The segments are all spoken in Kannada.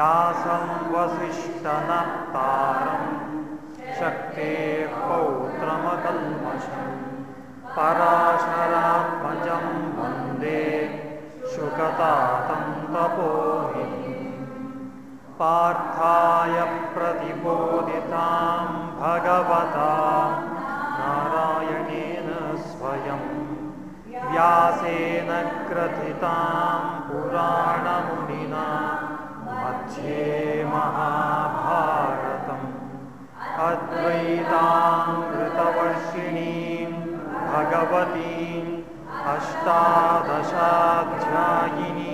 व्यासं वसिष्ठनप्तारं शक्तेः पौत्रमकल्मषम् पराशरात्मजं वंदे शुकतातं तपोनिधिम् पार्थाय प्रतिबोधितां भगवता नारायणेन स्वयं व्यासेन ग्रथितां पुराणमुनिना मध्ये महाभारतम्। अद्वैतामृतवर्षिणीं भगवतीम् अष्टादशाध्यायिनीम्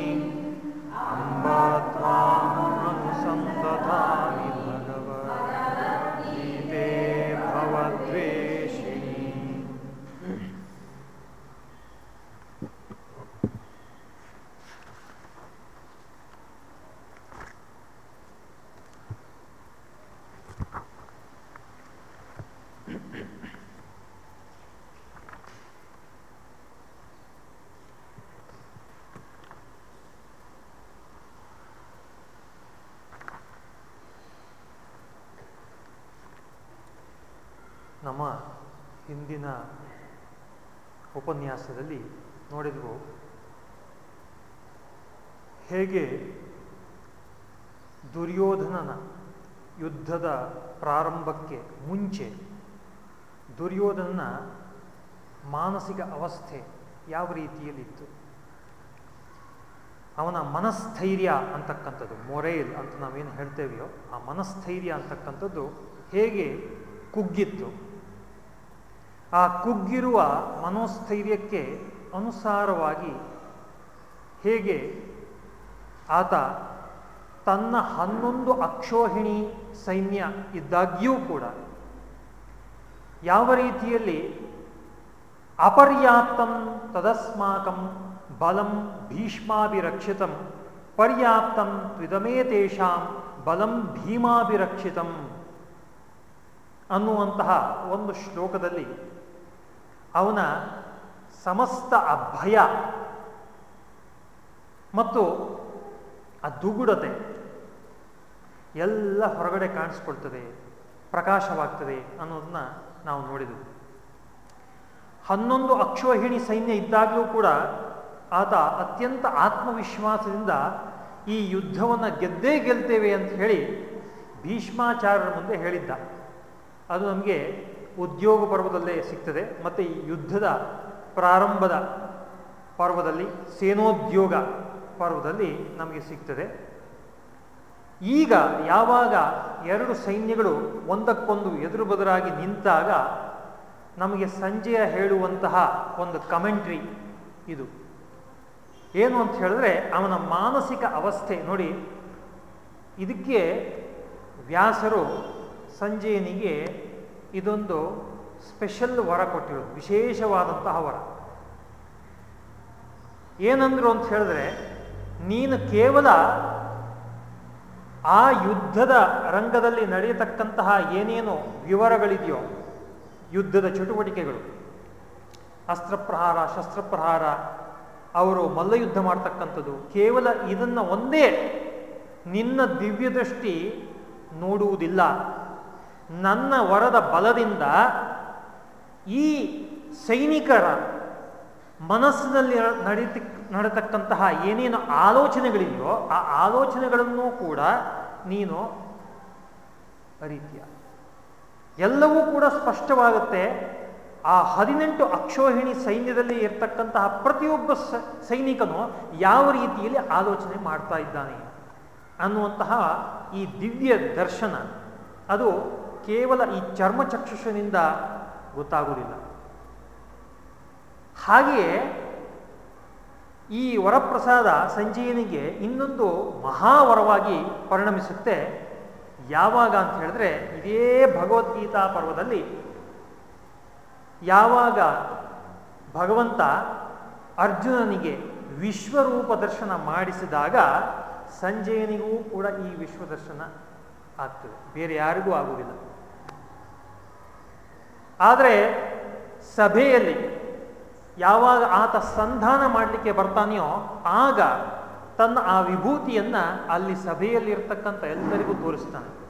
ಉಪನ್ಯಾಸದಲ್ಲಿ ನೋಡಿದ್ವು. ಹೇಗೆ ದುರ್ಯೋಧನನ ಯುದ್ಧದ ಪ್ರಾರಂಭಕ್ಕೆ ಮುಂಚೆ ದುರ್ಯೋಧನನ ಮಾನಸಿಕ ಅವಸ್ಥೆ ಯಾವ ರೀತಿಯಲ್ಲಿತ್ತು? ಅವನ ಮನಸ್ಥೈರ್ಯ ಅಂತಕ್ಕಂಥದ್ದು ಮೊರೈಲ್ ಅಂತ ನಾವೇನು ಹೇಳ್ತೇವೆಯೋ, ಆ ಮನಸ್ಥೈರ್ಯ ಅಂತಕ್ಕಂಥದ್ದು ಹೇಗೆ ಕುಗ್ಗಿತ್ತು? ಆ ಕುಗ್ಗಿರುವ ಮನೋಸ್ಥೈರ್ಯಕ್ಕೆ ಅನುಸಾರವಾಗಿ ಹೇಗೆ ಆತ ತನ್ನ ಹನ್ನೊಂದು ಅಕ್ಷೋಹಿಣಿ ಸೈನ್ಯ ಇದ್ದಾಗ್ಯೂ ಕೂಡ ಯಾವ ರೀತಿಯಲ್ಲಿ ಅಪರ್ಯಾಪ್ತಂ ತದಸ್ಮಾಕಂ ಬಲಂ ಭೀಷ್ಮಾಭಿರಕ್ಷಿತಂ ಪರ್ಯಾಪ್ತಂ ತ್ವಿದಮೇ ತೇಷಾಂ ಬಲಂ ಭೀಮಾಭಿರಕ್ಷಿತಂ ಅನ್ನುವಂತಹ ಒಂದು ಶ್ಲೋಕದಲ್ಲಿ ಅವನ ಸಮಸ್ತ ಅಭಯ ಮತ್ತು ಆ ದುಗುಡತೆ ಎಲ್ಲ ಹೊರಗಡೆ ಕಾಣಿಸ್ಕೊಳ್ತದೆ, ಪ್ರಕಾಶವಾಗ್ತದೆ ಅನ್ನೋದನ್ನ ನಾವು ನೋಡಿದೆವು. ಹನ್ನೊಂದು ಅಕ್ಷೋಹಿಣಿ ಸೈನ್ಯ ಇದ್ದಾಗಲೂ ಕೂಡ ಆತ ಅತ್ಯಂತ ಆತ್ಮವಿಶ್ವಾಸದಿಂದ ಈ ಯುದ್ಧವನ್ನು ಗೆದ್ದೇ ಗೆಲ್ತೇವೆ ಅಂತ ಹೇಳಿ ಭೀಷ್ಮಾಚಾರ್ಯರ ಮುಂದೆ ಹೇಳಿದ್ದ. ಅದು ನಮಗೆ ಉದ್ಯೋಗ ಪರ್ವದಲ್ಲೇ ಸಿಗ್ತದೆ, ಮತ್ತು ಈ ಯುದ್ಧದ ಪ್ರಾರಂಭದ ಪರ್ವದಲ್ಲಿ, ಸೇನೋದ್ಯೋಗ ಪರ್ವದಲ್ಲಿ ನಮಗೆ ಸಿಗ್ತದೆ. ಈಗ ಯಾವಾಗ ಎರಡು ಸೈನ್ಯಗಳು ಒಂದಕ್ಕೊಂದು ಎದುರು ಬದುರಾಗಿ ನಿಂತಾಗ ನಮಗೆ ಸಂಜೆಯ ಹೇಳುವಂತಹ ಒಂದು ಕಮೆಂಟ್ರಿ ಇದು. ಏನು ಅಂತ ಹೇಳಿದ್ರೆ, ಅವನ ಮಾನಸಿಕ ಅವಸ್ಥೆ ನೋಡಿ, ಇದಕ್ಕೆ ವ್ಯಾಸರು ಸಂಜಯನಿಗೆ ಇದೊಂದು ಸ್ಪೆಷಲ್ ವರ ಕೊಟ್ಟಿರೋದು, ವಿಶೇಷವಾದಂತಹ ವರ. ಏನಂದ್ರು ಅಂತ ಹೇಳಿದ್ರೆ, ನೀನು ಕೇವಲ ಆ ಯುದ್ಧದ ರಂಗದಲ್ಲಿ ನಡೆಯತಕ್ಕಂತಹ ಏನೇನು ವಿವರಗಳಿದೆಯೋ, ಯುದ್ಧದ ಚಟುವಟಿಕೆಗಳು, ಅಸ್ತ್ರಪ್ರಹಾರ, ಶಸ್ತ್ರಪ್ರಹಾರ, ಅವರು ಮಲ್ಲಯುದ್ಧ ಮಾಡ್ತಕ್ಕಂಥದ್ದು, ಕೇವಲ ಇದನ್ನು ಒಂದೇ ನಿನ್ನ ದಿವ್ಯ ದೃಷ್ಟಿ ನೋಡುವುದಿಲ್ಲ. ನನ್ನ ವರದ ಬಲದಿಂದ ಈ ಸೈನಿಕರ ಮನಸ್ಸಿನಲ್ಲಿ ನಡೀತಿ ನಡತಕ್ಕಂತಹ ಏನೇನು ಆಲೋಚನೆಗಳಿದೆಯೋ ಆ ಆಲೋಚನೆಗಳನ್ನು ಕೂಡ ನೀನು ಅರಿತೀಯ. ಎಲ್ಲವೂ ಕೂಡ ಸ್ಪಷ್ಟವಾಗುತ್ತೆ. ಆ ಹದಿನೆಂಟು ಅಕ್ಷೋಹಿಣಿ ಸೈನ್ಯದಲ್ಲಿ ಇರ್ತಕ್ಕಂತಹ ಪ್ರತಿಯೊಬ್ಬ ಸೈನಿಕನು ಯಾವ ರೀತಿಯಲ್ಲಿ ಆಲೋಚನೆ ಮಾಡ್ತಾ ಇದ್ದಾನೆ ಅನ್ನುವಂತಹ ಈ ದಿವ್ಯ ದರ್ಶನ. ಅದು ಕೇವಲ ಈ ಚರ್ಮ ಚಕ್ಷುಷನಿಂದ ಗೊತ್ತಾಗುವುದಿಲ್ಲ. ಹಾಗೆಯೇ ಈ ವರಪ್ರಸಾದ ಸಂಜೀವನಿಗೆ ಇನ್ನೊಂದು ಮಹಾವರವಾಗಿ ಪರಿಣಮಿಸುತ್ತೆ. ಯಾವಾಗ ಅಂತ ಹೇಳಿದ್ರೆ ಇದೇ ಭಗವದ್ಗೀತಾ ಪರ್ವದಲ್ಲಿ. ಯಾವಾಗ ಭಗವಂತ ಅರ್ಜುನನಿಗೆ ವಿಶ್ವರೂಪ ದರ್ಶನ ಮಾಡಿಸಿದಾಗ ಸಂಜಯನಿಗೂ ಕೂಡ ಈ ವಿಶ್ವದರ್ಶನ ಆಗ್ತದೆ. ಬೇರೆ ಯಾರಿಗೂ ಆಗುವುದಿಲ್ಲ. ಆದರೆ ಸಭೆಯಲ್ಲಿ ಯಾವಾಗ ಆತ ಸಂಧಾನ ಮಾಡಲಿಕ್ಕೆ ಬರ್ತಾನೆಯೋ ಆಗ ತನ್ನ ಆ ವಿಭೂತಿಯನ್ನ ಅಲ್ಲಿ ಸಭೆಯಲ್ಲಿ ಇರ್ತಕ್ಕಂಥ ಎಲ್ಲರಿಗೂ ತೋರಿಸ್ತಾನೆ.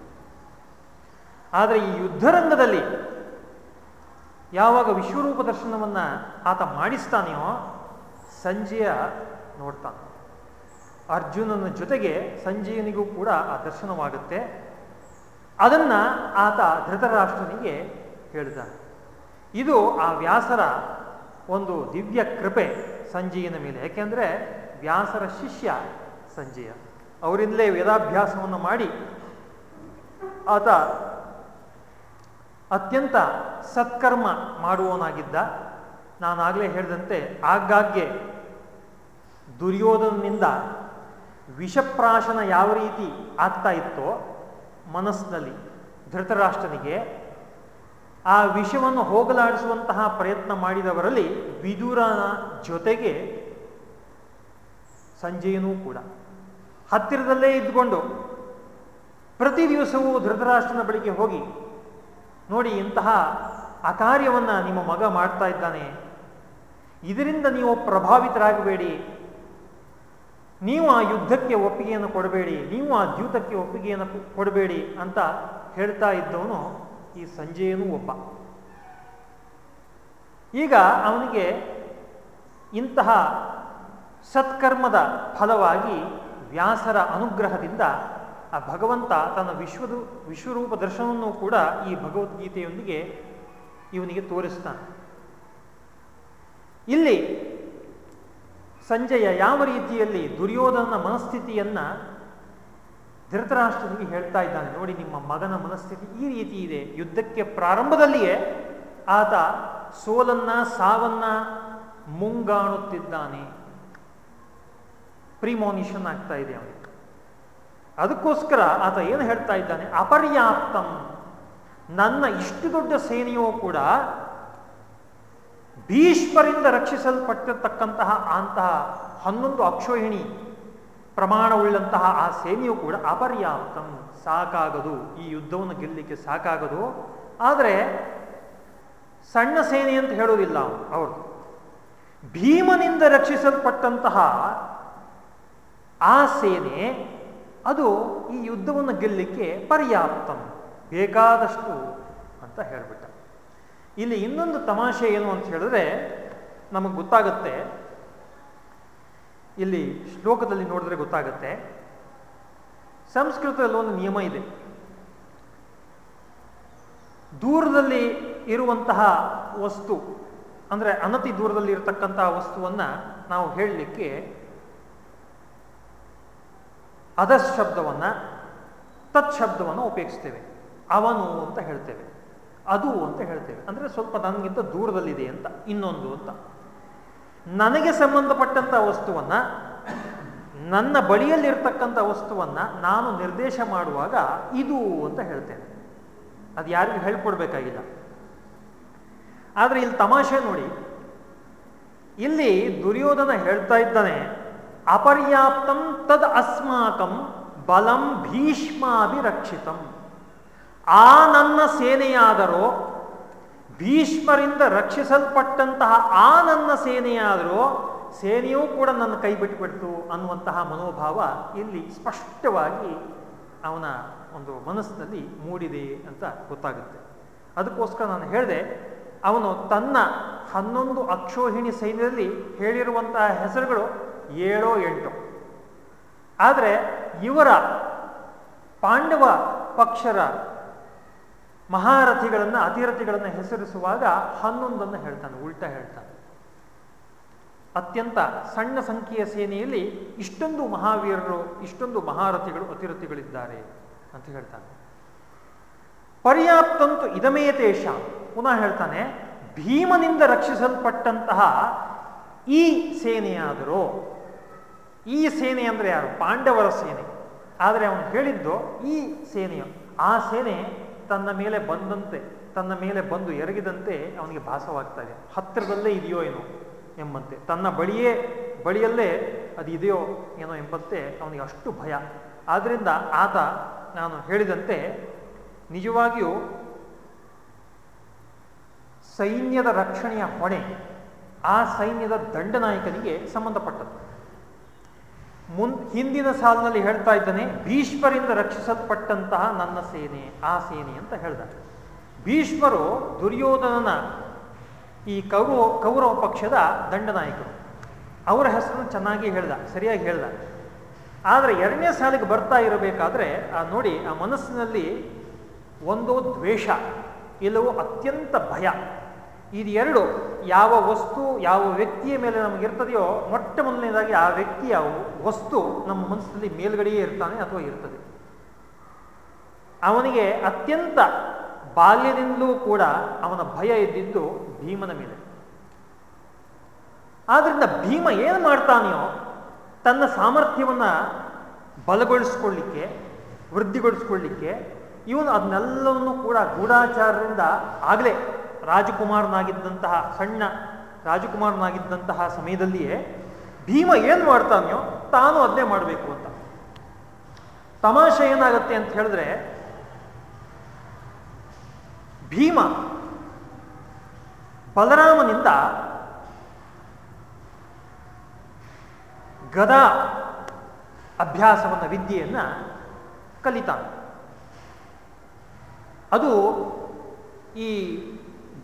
ಆದರೆ ಈ ಯುದ್ಧರಂಗದಲ್ಲಿ ಯಾವಾಗ ವಿಶ್ವರೂಪ ದರ್ಶನವನ್ನು ಆತ ಮಾಡಿಸ್ತಾನೆಯೋ ಸಂಜೆಯ ನೋಡ್ತಾನೆ. ಅರ್ಜುನನ ಜೊತೆಗೆ ಸಂಜೀವನಿಗೂ ಕೂಡ ಆ ದರ್ಶನವಾಗುತ್ತೆ. ಅದನ್ನು ಆತ ಧೃತರಾಷ್ಟ್ರನಿಗೆ ಹೇಳಿದ್ದಾನೆ ಇದು ಆ ವ್ಯಾಸರ ಒಂದು ದಿವ್ಯ ಕೃಪೆ ಸಂಜೀಯನ ಮೇಲೆ. ಯಾಕೆಂದ್ರೆ ವ್ಯಾಸರ ಶಿಷ್ಯ ಸಂಜೆಯ. ಅವರಿಂದಲೇ ವೇದಾಭ್ಯಾಸವನ್ನು ಮಾಡಿ ಆತ ಅತ್ಯಂತ ಸತ್ಕರ್ಮ ಮಾಡುವವನಾಗಿದ್ದ. ನಾನಾಗಲೇ ಹೇಳಿದಂತೆ ಆಗಾಗ್ಗೆ ದುರ್ಯೋಧನನಿಂದ ವಿಷಪ್ರಾಶನ ಯಾವ ರೀತಿ ಆಗ್ತಾ ಇತ್ತೋ ಮನಸ್ಸಿನಲ್ಲಿ ಧೃತರಾಷ್ಟ್ರನಿಗೆ ಆ ವಿಷವನ್ನು ಹೋಗಲಾಡಿಸುವಂತಹ ಪ್ರಯತ್ನ ಮಾಡಿದವರಲ್ಲಿ ವಿದುರನ ಜೊತೆಗೆ ಸಂಜೆಯನೂ ಕೂಡ. ಹತ್ತಿರದಲ್ಲೇ ಇದ್ದುಕೊಂಡು ಪ್ರತಿ ದಿವಸವೂ ಧೃತರಾಷ್ಟ್ರನ ಬಳಿಗೆ ಹೋಗಿ ನೋಡಿ ಇಂತಹ ಅಕಾರ್ಯವನ್ನು ನಿಮ್ಮ ಮಗ ಮಾಡ್ತಾ ಇದ್ದಾನೆ. ಇದರಿಂದ ನೀವು ಪ್ರಭಾವಿತರಾಗಬೇಡಿ. ನೀವು ಆ ಯುದ್ಧಕ್ಕೆ ಒಪ್ಪಿಗೆಯನ್ನು ಕೊಡಬೇಡಿ. ನೀವು ಆ ದ್ಯೂತಕ್ಕೆ ಒಪ್ಪಿಗೆಯನ್ನು ಕೊಡಬೇಡಿ ಅಂತ ಹೇಳ್ತಾ ಇದ್ದವನು ಈ ಸಂಜೆಯೂ ಒಬ್ಬ. ಈಗ ಅವನಿಗೆ ಇಂತಹ ಸತ್ಕರ್ಮದ ಫಲವಾಗಿ ವ್ಯಾಸರ ಅನುಗ್ರಹದಿಂದ ಆ ಭಗವಂತ ತನ್ನ ವಿಶ್ವದ ವಿಶ್ವರೂಪ ದರ್ಶನವನ್ನು ಕೂಡ ಈ ಭಗವದ್ಗೀತೆಯೊಂದಿಗೆ ಇವನಿಗೆ ತೋರಿಸ್ತಾನೆ. ಇಲ್ಲಿ ಸಂಜಯ ಯಾವ ರೀತಿಯಲ್ಲಿ ದುರ್ಯೋಧನ ಮನಸ್ಥಿತಿಯನ್ನ ಧೃತರಾಷ್ಟ್ರನಿಗೆ ಹೇಳ್ತಾ ಇದ್ದಾನೆ. ನೋಡಿ, ನಿಮ್ಮ ಮಗನ ಮನಸ್ಥಿತಿ ಈ ರೀತಿ ಇದೆ. ಯುದ್ಧಕ್ಕೆ ಪ್ರಾರಂಭದಲ್ಲಿಯೇ ಆತ ಸೋಲನ್ನ, ಸಾವನ್ನ ಮುಂಗಾಣುತ್ತಿದ್ದಾನೆ. ಪ್ರಿಮೋನಿಷನ್ ಆಗ್ತಾ ಇದೆ ಅವನು ಅದಕ್ಕೋಸ್ಕರ ಆತ ಏನು ಹೇಳ್ತಾ ಇದ್ದಾನೆ? ಅಪರ್ಯಾಪ್ತಂ. ನನ್ನ ಇಷ್ಟು ದೊಡ್ಡ ಸೇನೆಯೂ ಕೂಡ ಭೀಷ್ಮರಿಂದ ರಕ್ಷಿಸಲ್ಪಟ್ಟಿರ್ತಕ್ಕಂತಹ ಅಂತಹ ಹನ್ನೊಂದು ಅಕ್ಷೋಹಿಣಿ ಪ್ರಮಾಣವುಳ್ಳಂತಹ ಆ ಸೇನೆಯು ಕೂಡ ಅಪರ್ಯಾಪ್ತಂ. ಸಾಕಾಗದು. ಈ ಯುದ್ಧವನ್ನು ಗೆಲ್ಲಲಿಕ್ಕೆ ಸಾಕಾಗದು. ಆದರೆ ಸಣ್ಣ ಸೇನೆ ಅಂತ ಹೇಳೋದಿಲ್ಲ ಅವರು ಭೀಮನಿಂದ ರಕ್ಷಿಸಲ್ಪಟ್ಟಂತಹ ಆ ಸೇನೆ ಅದು ಈ ಯುದ್ಧವನ್ನು ಗೆಲ್ಲಲಿಕ್ಕೆ ಪರ್ಯಾಪ್ತಂ. ಬೇಕಾದಷ್ಟು ಅಂತ ಹೇಳಿಬಿಟ್ಟ. ಇಲ್ಲಿ ಇನ್ನೊಂದು ತಮಾಷೆ ಏನು ಅಂತ ಹೇಳಿದ್ರೆ ನಮಗೆ ಗೊತ್ತಾಗುತ್ತೆ. ಇಲ್ಲಿ ಶ್ಲೋಕದಲ್ಲಿ ನೋಡಿದ್ರೆ ಗೊತ್ತಾಗುತ್ತೆ. ಸಂಸ್ಕೃತದಲ್ಲಿ ಒಂದು ನಿಯಮ ಇದೆ. ದೂರದಲ್ಲಿ ಇರುವಂತಹ ವಸ್ತು, ಅಂದ್ರೆ ಅನತಿ ದೂರದಲ್ಲಿ ಇರತಕ್ಕಂತಹ ವಸ್ತುವನ್ನ ನಾವು ಹೇಳಲಿಕ್ಕೆ ಅದ ಶಬ್ದವನ್ನ, ತತ್ ಶಬ್ದವನ್ನು ಉಪಯೋಗಿಸ್ತೇವೆ. ಅವನು ಅಂತ ಹೇಳ್ತೇವೆ. ಅದು ಅಂತ ಹೇಳ್ತೇವೆ. ಅಂದ್ರೆ ಸ್ವಲ್ಪ ನನಗಿಂತ ದೂರದಲ್ಲಿದೆ ಅಂತ, ಇನ್ನೊಂದು ಅಂತ. ನನಗೆ ಸಂಬಂಧಪಟ್ಟಂತ ವಸ್ತುವನ್ನ, ನನ್ನ ಬಳಿಯಲ್ಲಿರ್ತಕ್ಕಂಥ ವಸ್ತುವನ್ನ ನಾನು ನಿರ್ದೇಶ ಮಾಡುವಾಗ ಇದು ಅಂತ ಹೇಳ್ತೇನೆ. ಅದು ಯಾರಿಗೂ ಹೇಳ್ಕೊಡ್ಬೇಕಾಗಿಲ್ಲ. ಆದರೆ ಇಲ್ಲಿ ತಮಾಷೆ ನೋಡಿ. ಇಲ್ಲಿ ದುರ್ಯೋಧನ ಹೇಳ್ತಾ ಇದ್ದಾನೆ, ಅಪರ್ಯಾಪ್ತಂ ತದ್ ಅಸ್ಮಾಕಂ ಬಲಂ ಭೀಷ್ಮಾಭಿರಕ್ಷಿತಂ. ಆ ನನ್ನ ಸೇನೆಯಾದರೂ ಭೀಷ್ಮರಿಂದ ರಕ್ಷಿಸಲ್ಪಟ್ಟಂತಹ ಆ ನನ್ನ ಸೇನೆಯಾದರೂ ಸೇನೆಯೂ ಕೂಡ ನನ್ನ ಕೈ ಬಿಟ್ಟುಬಿಡ್ತು ಅನ್ನುವಂತಹ ಮನೋಭಾವ ಇಲ್ಲಿ ಸ್ಪಷ್ಟವಾಗಿ ಅವನ ಒಂದು ಮನಸ್ಸಿನಲ್ಲಿ ಮೂಡಿದೆ ಅಂತ ಗೊತ್ತಾಗುತ್ತೆ. ಅದಕ್ಕೋಸ್ಕರ ನಾನು ಹೇಳಿದೆ, ಅವನು ತನ್ನ ಹನ್ನೊಂದು ಅಕ್ಷೋಹಿಣಿ ಸೈನ್ಯದಲ್ಲಿ ಹೇಳಿರುವಂತಹ ಹೆಸರುಗಳು ಏಳೋ ಎಂಟು. ಆದರೆ ಇವರ ಪಾಂಡವ ಪಕ್ಷರ ಮಹಾರಥಿಗಳನ್ನು, ಅತಿರಥಿಗಳನ್ನು ಹೆಸರಿಸುವಾಗ ಹನ್ನೊಂದನ್ನು ಹೇಳ್ತಾನೆ, ಉಲ್ಟ ಹೇಳ್ತಾನೆ. ಅತ್ಯಂತ ಸಣ್ಣ ಸಂಖ್ಯೆಯ ಸೇನೆಯಲ್ಲಿ ಇಷ್ಟೊಂದು ಮಹಾವೀರರು, ಇಷ್ಟೊಂದು ಮಹಾರಥಿಗಳು, ಅತಿರಥಿಗಳಿದ್ದಾರೆ ಅಂತ ಹೇಳ್ತಾನೆ. ಪರ್ಯಾಪ್ತಂತೂ ಇದಮೇ ದೇಶ ಪುನಃ ಹೇಳ್ತಾನೆ, ಭೀಮನಿಂದ ರಕ್ಷಿಸಲ್ಪಟ್ಟಂತಹ ಈ ಸೇನೆಯಾದರೂ, ಈ ಸೇನೆ ಅಂದರೆ ಯಾರು? ಪಾಂಡವರ ಸೇನೆ. ಆದರೆ ಅವನು ಹೇಳಿದ್ದು ಈ ಸೇನೆಯು, ಆ ಸೇನೆ ತನ್ನ ಮೇಲೆ ಬಂದಂತೆ, ತನ್ನ ಮೇಲೆ ಬಂದು ಎರಗಿದಂತೆ ಅವನಿಗೆ ಭಾಸವಾಗ್ತಾ ಇದೆ. ಹತ್ತಿರದಲ್ಲೇ ಇದೆಯೋ ಏನೋ ಎಂಬಂತೆ. ತನ್ನ ಬಳಿಯೇ, ಬಳಿಯಲ್ಲೇ ಅದು ಇದೆಯೋ ಏನೋ ಎಂಬಂತೆ ಅವನಿಗೆ ಅಷ್ಟು ಭಯ. ಆದ್ದರಿಂದ ಆತ ನಾನು ಹೇಳಿದಂತೆ ನಿಜವಾಗಿಯೂ ಸೈನ್ಯದ ರಕ್ಷಣೆಯ ಹೊಣೆ, ಆ ಸೈನ್ಯದ ದಂಡನಾಯಕನಿಗೆ ಸಂಬಂಧಪಟ್ಟದ್ದು. ಮುನ್ ಹಿಂದಿನ ಸಾಲಿನಲ್ಲಿ ಹೇಳ್ತಾ ಇದ್ದಾನೆ, ಭೀಷ್ಮರಿಂದ ರಕ್ಷಿಸಲ್ಪಟ್ಟಂತಹ ನನ್ನ ಸೇನೆ, ಆ ಸೇನೆ ಅಂತ ಹೇಳ್ದ ಭೀಷ್ಮರು ದುರ್ಯೋಧನನ ಈ ಕೌರವ ಕೌರವ ಪಕ್ಷದ ದಂಡನಾಯಕರು. ಅವರ ಹೆಸರನ್ನು ಚೆನ್ನಾಗಿ ಹೇಳ್ದ, ಸರಿಯಾಗಿ ಹೇಳ್ದ. ಆದರೆ ಎರಡನೇ ಸಾಲಿಗೆ ಬರ್ತಾ ಇರಬೇಕಾದ್ರೆ, ಆ ನೋಡಿ, ಆ ಮನಸ್ಸಿನಲ್ಲಿ ಒಂದು ದ್ವೇಷ, ಇಲ್ಲವೋ ಅತ್ಯಂತ ಭಯ. ಇದು ಎರಡು ಯಾವ ವಸ್ತು ಯಾವ ವ್ಯಕ್ತಿಯ ಮೇಲೆ ನಮಗಿರ್ತದೆಯೋ ಮೊಟ್ಟ ಮೊದಲನೇದಾಗಿ ಆ ವ್ಯಕ್ತಿಯ ವಸ್ತು ನಮ್ಮ ಮನಸ್ಸಿನಲ್ಲಿ ಮೇಲ್ಗಡೆಯೇ ಇರ್ತಾನೆ ಅಥವಾ ಇರ್ತದೆ. ಅವನಿಗೆ ಅತ್ಯಂತ ಬಾಲ್ಯದಿಂದಲೂ ಕೂಡ ಅವನ ಭಯ ಇದ್ದಿದ್ದು ಭೀಮನ ಮೇಲೆ. ಆದ್ರಿಂದ ಭೀಮ ಏನು ಮಾಡ್ತಾನೆಯೋ ತನ್ನ ಸಾಮರ್ಥ್ಯವನ್ನ ಬಲಗೊಳಿಸ್ಕೊಳ್ಳಿಕ್ಕೆ, ವೃದ್ಧಿಗೊಳಿಸ್ಕೊಳ್ಳಿಕ್ಕೆ ಇವನು ಅದನ್ನೆಲ್ಲವನ್ನು ಕೂಡ ಗೂಢಾಚಾರದಿಂದ ಆಗಲೇ ರಾಜಕುಮಾರನಾಗಿದ್ದಂತಹ, ಸಣ್ಣ ರಾಜಕುಮಾರನಾಗಿದ್ದಂತಹ ಸಮಯದಲ್ಲಿಯೇ ಭೀಮ ಏನು ಮಾಡ್ತಾನೆಯೋ ತಾನು ಅದನ್ನೇ ಮಾಡಬೇಕು ಅಂತ. ತಮಾಷೆ ಏನಾಗುತ್ತೆ ಅಂತ ಹೇಳಿದ್ರೆ, ಭೀಮ ಬಲರಾಮನಿಂದ ಗದಾ ಅಭ್ಯಾಸವನ್ನು, ವಿದ್ಯೆಯನ್ನ ಕಲಿತಾನೆ. ಅದು ಈ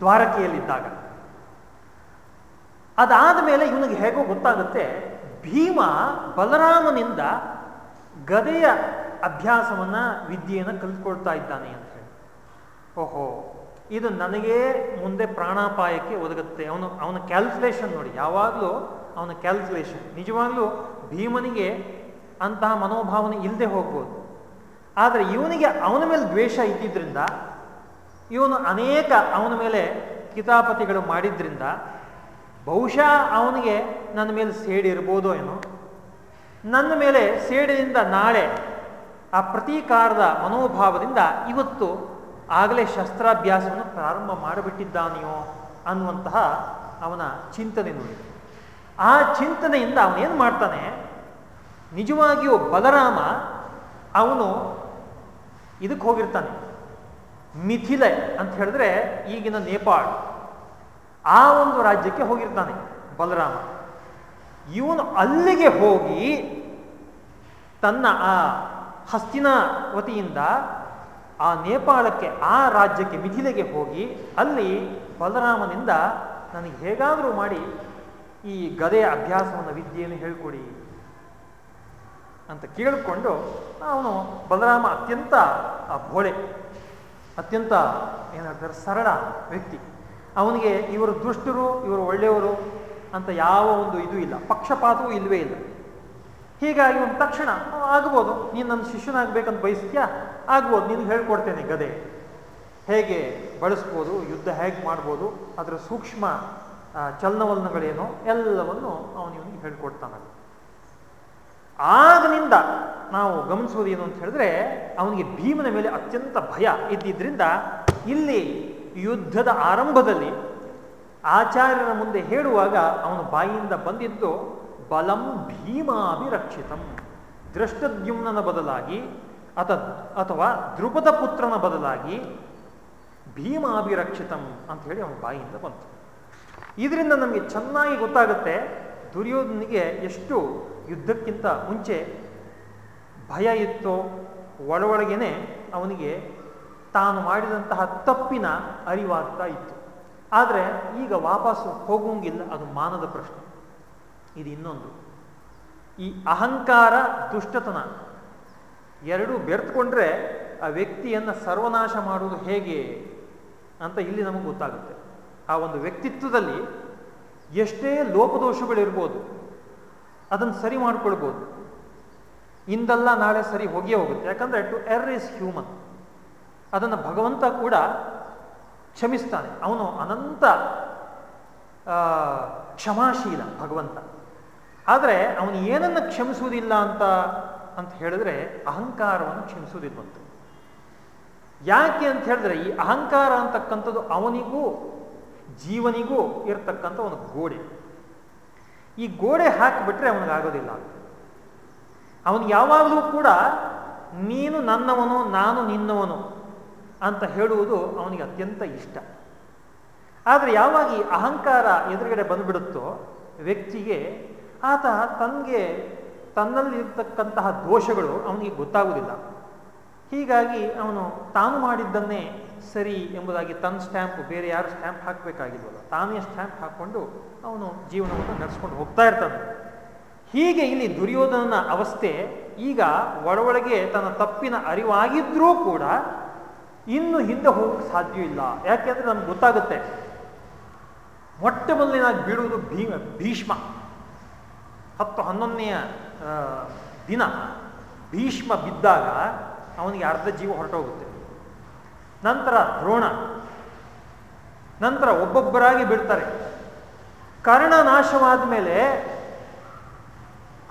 ದ್ವಾರಕೆಯಲ್ಲಿದ್ದಾಗ. ಅದಾದ ಮೇಲೆ ಇವನಿಗೆ ಹೇಗೋ ಗೊತ್ತಾಗುತ್ತೆ, ಭೀಮ ಬಲರಾಮನಿಂದ ಗದೆಯ ಅಭ್ಯಾಸವನ್ನ, ವಿದ್ಯೆಯನ್ನು ಕಲಿತ್ಕೊಳ್ತಾ ಇದ್ದಾನೆ ಅಂತ ಹೇಳಿ. ಓಹೋ, ಇದು ನನಗೇ ಮುಂದೆ ಪ್ರಾಣಾಪಾಯಕ್ಕೆ ಒದಗುತ್ತೆ. ಅವನು, ಅವನ ಕ್ಯಾಲ್ಕುಲೇಷನ್ ನೋಡಿ, ಯಾವಾಗಲೂ ಅವನ ಕ್ಯಾಲ್ಕುಲೇಷನ್ ನಿಜವಾಗ್ಲೂ ಭೀಮನಿಗೆ ಅಂತಹ ಮನೋಭಾವನೆ ಇಲ್ಲದೆ ಹೋಗ್ಬೋದು. ಆದರೆ ಇವನಿಗೆ ಅವನ ಮೇಲೆ ದ್ವೇಷ ಇದ್ದಿದ್ರಿಂದ ಇವನು ಅನೇಕ ಅವನ ಮೇಲೆ ಕಿತಾಪತಿಗಳು ಮಾಡಿದ್ರಿಂದ ಬಹುಶಃ ಅವನಿಗೆ ನನ್ನ ಮೇಲೆ ಸೇಡಿರ್ಬೋದು ಏನೋ. ನನ್ನ ಮೇಲೆ ಸೇಡಿನಿಂದ ನಾಳೆ ಆ ಪ್ರತೀಕಾರದ ಮನೋಭಾವದಿಂದ ಇವತ್ತು ಆಗಲೇ ಶಸ್ತ್ರಾಭ್ಯಾಸವನ್ನು ಪ್ರಾರಂಭ ಮಾಡಿಬಿಟ್ಟಿದ್ದಾನೆಯೋ ಅನ್ನುವಂತಹ ಅವನ ಚಿಂತನೆ ನೋಡಿ. ಆ ಚಿಂತನೆಯಿಂದ ಅವನೇನು ಮಾಡ್ತಾನೆ? ನಿಜವಾಗಿಯೂ ಬಲರಾಮ ಅವನು ಇದಕ್ಕೆ ಹೋಗಿರ್ತಾನೆ. ಮಿಥಿಲೆ ಅಂತ ಹೇಳಿದ್ರೆ ಈಗಿನ ನೇಪಾಳ. ಆ ಒಂದು ರಾಜ್ಯಕ್ಕೆ ಹೋಗಿರ್ತಾನೆ ಬಲರಾಮ. ಇವನು ಅಲ್ಲಿಗೆ ಹೋಗಿ ತನ್ನ ಆ ಹಸ್ತಿನ ವತಿಯಿಂದ ಆ ನೇಪಾಳಕ್ಕೆ, ಆ ರಾಜ್ಯಕ್ಕೆ, ಮಿಥಿಲೆಗೆ ಹೋಗಿ ಅಲ್ಲಿ ಬಲರಾಮನಿಂದ ನನಗೆ ಹೇಗಾದರೂ ಮಾಡಿ ಈ ಗದೆಯ ಅಭ್ಯಾಸವನ್ನು ವಿದ್ಯೆಯನ್ನು ಹೇಳ್ಕೊಡಿ ಅಂತ ಕೇಳಿಕೊಂಡು ಅವನು ಬಲರಾಮ ಅತ್ಯಂತ ಆ ಭೋಳೆ ಅತ್ಯಂತ ಏನು ಹೇಳ್ತಾರೆ, ಸರಳ ವ್ಯಕ್ತಿ. ಅವನಿಗೆ ಇವರು ದುಷ್ಟರು, ಇವರು ಒಳ್ಳೆಯವರು ಅಂತ ಯಾವ ಒಂದು ಇದು ಇಲ್ಲ. ಪಕ್ಷಪಾತವೂ ಇಲ್ಲವೇ ಇಲ್ಲ. ಹೀಗಾಗಿ ಒಂದು ತಕ್ಷಣ ಆಗ್ಬೋದು, ನೀನು ನನ್ನ ಶಿಷ್ಯನಾಗಬೇಕಂತ ಬಯಸ್ತೀಯಾ? ಆಗ್ಬೋದು, ನೀನು ಹೇಳ್ಕೊಡ್ತೇನೆ ಗದೆ. ಹೇಗೆ ಬಳಸ್ಬೋದು, ಯುದ್ಧ ಹೇಗೆ ಮಾಡ್ಬೋದು, ಅದರ ಸೂಕ್ಷ್ಮ ಚಲನವಲನಗಳೇನೋ ಎಲ್ಲವನ್ನು ಅವನಿವನಿಗೆ ಹೇಳ್ಕೊಡ್ತಾನೆ ಆಗನಿಂದ ನಾವು ಗಮನಿಸುವುದು ಏನು ಅಂತ ಹೇಳಿದ್ರೆ, ಅವನಿಗೆ ಭೀಮನ ಮೇಲೆ ಅತ್ಯಂತ ಭಯ ಇದ್ದಿದ್ದರಿಂದ ಇಲ್ಲಿ ಯುದ್ಧದ ಆರಂಭದಲ್ಲಿ ಆಚಾರ್ಯನ ಮುಂದೆ ಹೇಳುವಾಗ ಅವನು ಬಾಯಿಯಿಂದ ಬಂದಿದ್ದು, ಬಲಂ ಭೀಮಾಭಿರಕ್ಷಿತಂ ದೃಷ್ಟದ್ಯುಮ್ನ ಬದಲಾಗಿ ಅಥ ಅಥವಾ ದ್ರುಪದ ಪುತ್ರನ ಬದಲಾಗಿ ಭೀಮಾಭಿರಕ್ಷಿತಂ ಅಂತ ಹೇಳಿ ಅವನು ಬಾಯಿಯಿಂದ ಬಂತು ಇದರಿಂದ ನಮಗೆ ಚೆನ್ನಾಗಿ ಗೊತ್ತಾಗುತ್ತೆ ದುರ್ಯೋಧನಿಗೆ ಎಷ್ಟು ಯುದ್ಧಕ್ಕಿಂತ ಮುಂಚೆ ಭಯ ಇತ್ತೋ ಒಳೊಳಗೇನೆ ಅವನಿಗೆ ತಾನು ಮಾಡಿದಂತಹ ತಪ್ಪಿನ ಅರಿವಾಗ್ತಾ ಇತ್ತು. ಆದರೆ ಈಗ ವಾಪಸ್ಸು ಹೋಗುವಂಗಿಲ್ಲ, ಅದು ಮಾನದ ಪ್ರಶ್ನೆ. ಇದು ಇನ್ನೊಂದು. ಈ ಅಹಂಕಾರ, ದುಷ್ಟತನ ಎರಡೂ ಬೆರೆತ್ಕೊಂಡ್ರೆ ಆ ವ್ಯಕ್ತಿಯನ್ನು ಸರ್ವನಾಶ ಮಾಡುವುದು ಹೇಗೆ ಅಂತ ಇಲ್ಲಿ ನಮಗೆ ಗೊತ್ತಾಗುತ್ತೆ. ಆ ಒಂದು ವ್ಯಕ್ತಿತ್ವದಲ್ಲಿ ಎಷ್ಟೇ ಲೋಪದೋಷಗಳಿರ್ಬೋದು ಅದನ್ನು ಸರಿ ಮಾಡ್ಕೊಳ್ಬೋದು. ಇಂದಲ್ಲ ನಾಳೆ ಸರಿ ಹೋಗಿಯೇ ಹೋಗುತ್ತೆ. ಯಾಕಂದರೆ ಟು ಎರ್ ಇಸ್ ಹ್ಯೂಮನ್ ಅದನ್ನು ಭಗವಂತ ಕೂಡ ಕ್ಷಮಿಸ್ತಾನೆ. ಅವನು ಅನಂತ ಕ್ಷಮಾಶೀಲ ಭಗವಂತ. ಆದರೆ ಅವನು ಏನನ್ನು ಕ್ಷಮಿಸುವುದಿಲ್ಲ ಅಂತ ಅಂತ ಹೇಳಿದ್ರೆ ಅಹಂಕಾರವನ್ನು ಕ್ಷಮಿಸುವುದಿಲ್ವಂತೆ ಯಾಕೆ ಅಂತ ಹೇಳಿದ್ರೆ ಈ ಅಹಂಕಾರ ಅಂತಕ್ಕಂಥದ್ದು ಅವನಿಗೂ ಜೀವನಿಗೂ ಇರತಕ್ಕಂಥ ಒಂದು ಗೋಡೆ. ಈ ಗೋಡೆ ಹಾಕಿಬಿಟ್ರೆ ಅವನಿಗಾಗೋದಿಲ್ಲ ಅವನು ಯಾವಾಗಲೂ ಕೂಡ ನೀನು ನನ್ನವನು, ನಾನು ನಿನ್ನವನು ಅಂತ ಹೇಳುವುದು ಅವನಿಗೆ ಅತ್ಯಂತ ಇಷ್ಟ. ಆದರೆ ಯಾವಾಗ ಈ ಅಹಂಕಾರ ಎದುರುಗಡೆ ಬಂದುಬಿಡುತ್ತೋ, ವ್ಯಕ್ತಿಗೆ ಆತ ತನಗೆ ತನ್ನಲ್ಲಿರ್ತಕ್ಕಂತಹ ದೋಷಗಳು ಅವನಿಗೆ ಗೊತ್ತಾಗುವುದಿಲ್ಲ. ಹೀಗಾಗಿ ಅವನು ತಾನು ಮಾಡಿದ್ದನ್ನೇ ಸರಿ ಎಂಬುದಾಗಿ ತನ್ನ ಸ್ಟ್ಯಾಂಪ್, ಬೇರೆ ಯಾರು ಸ್ಟ್ಯಾಂಪ್ ಹಾಕಬೇಕಾಗಿಲ್ವಲ್ಲ, ತಾನೇ ಸ್ಟ್ಯಾಂಪ್ ಹಾಕ್ಕೊಂಡು ಅವನು ಜೀವನವನ್ನು ನಡೆಸ್ಕೊಂಡು ಹೋಗ್ತಾ ಇರ್ತಾನೆ. ಹೀಗೆ ಇಲ್ಲಿ ದುರ್ಯೋಧನನ ಅವಸ್ಥೆ ಈಗ ಒಳೊಳಗೆ ತನ್ನ ತಪ್ಪಿನ ಅರಿವಾಗಿದ್ರೂ ಕೂಡ ಇನ್ನು ಹಿಂದೆ ಹೋಗಕ್ಕೆ ಸಾಧ್ಯ ಇಲ್ಲ. ಯಾಕೆಂದ್ರೆ ನಮ್ಗೆ ಗೊತ್ತಾಗುತ್ತೆ, ಮೊಟ್ಟ ಮೊದಲಿನಾಗಿ ಬೀಳುವುದು ಭೀಮ, ಭೀಷ್ಮ. ಹತ್ತು ಹನ್ನೊಂದನೆಯ ದಿನ ಭೀಷ್ಮ ಬಿದ್ದಾಗ ಅವನಿಗೆ ಅರ್ಧ ಜೀವ ಹೊರಟೋಗುತ್ತೆ. ನಂತರ ದ್ರೋಣ. ನಂತರ ಒಬ್ಬೊಬ್ಬರಾಗಿ ಬಿಡ್ತಾರೆ ಕರ್ಣ ನಾಶವಾದ ಮೇಲೆ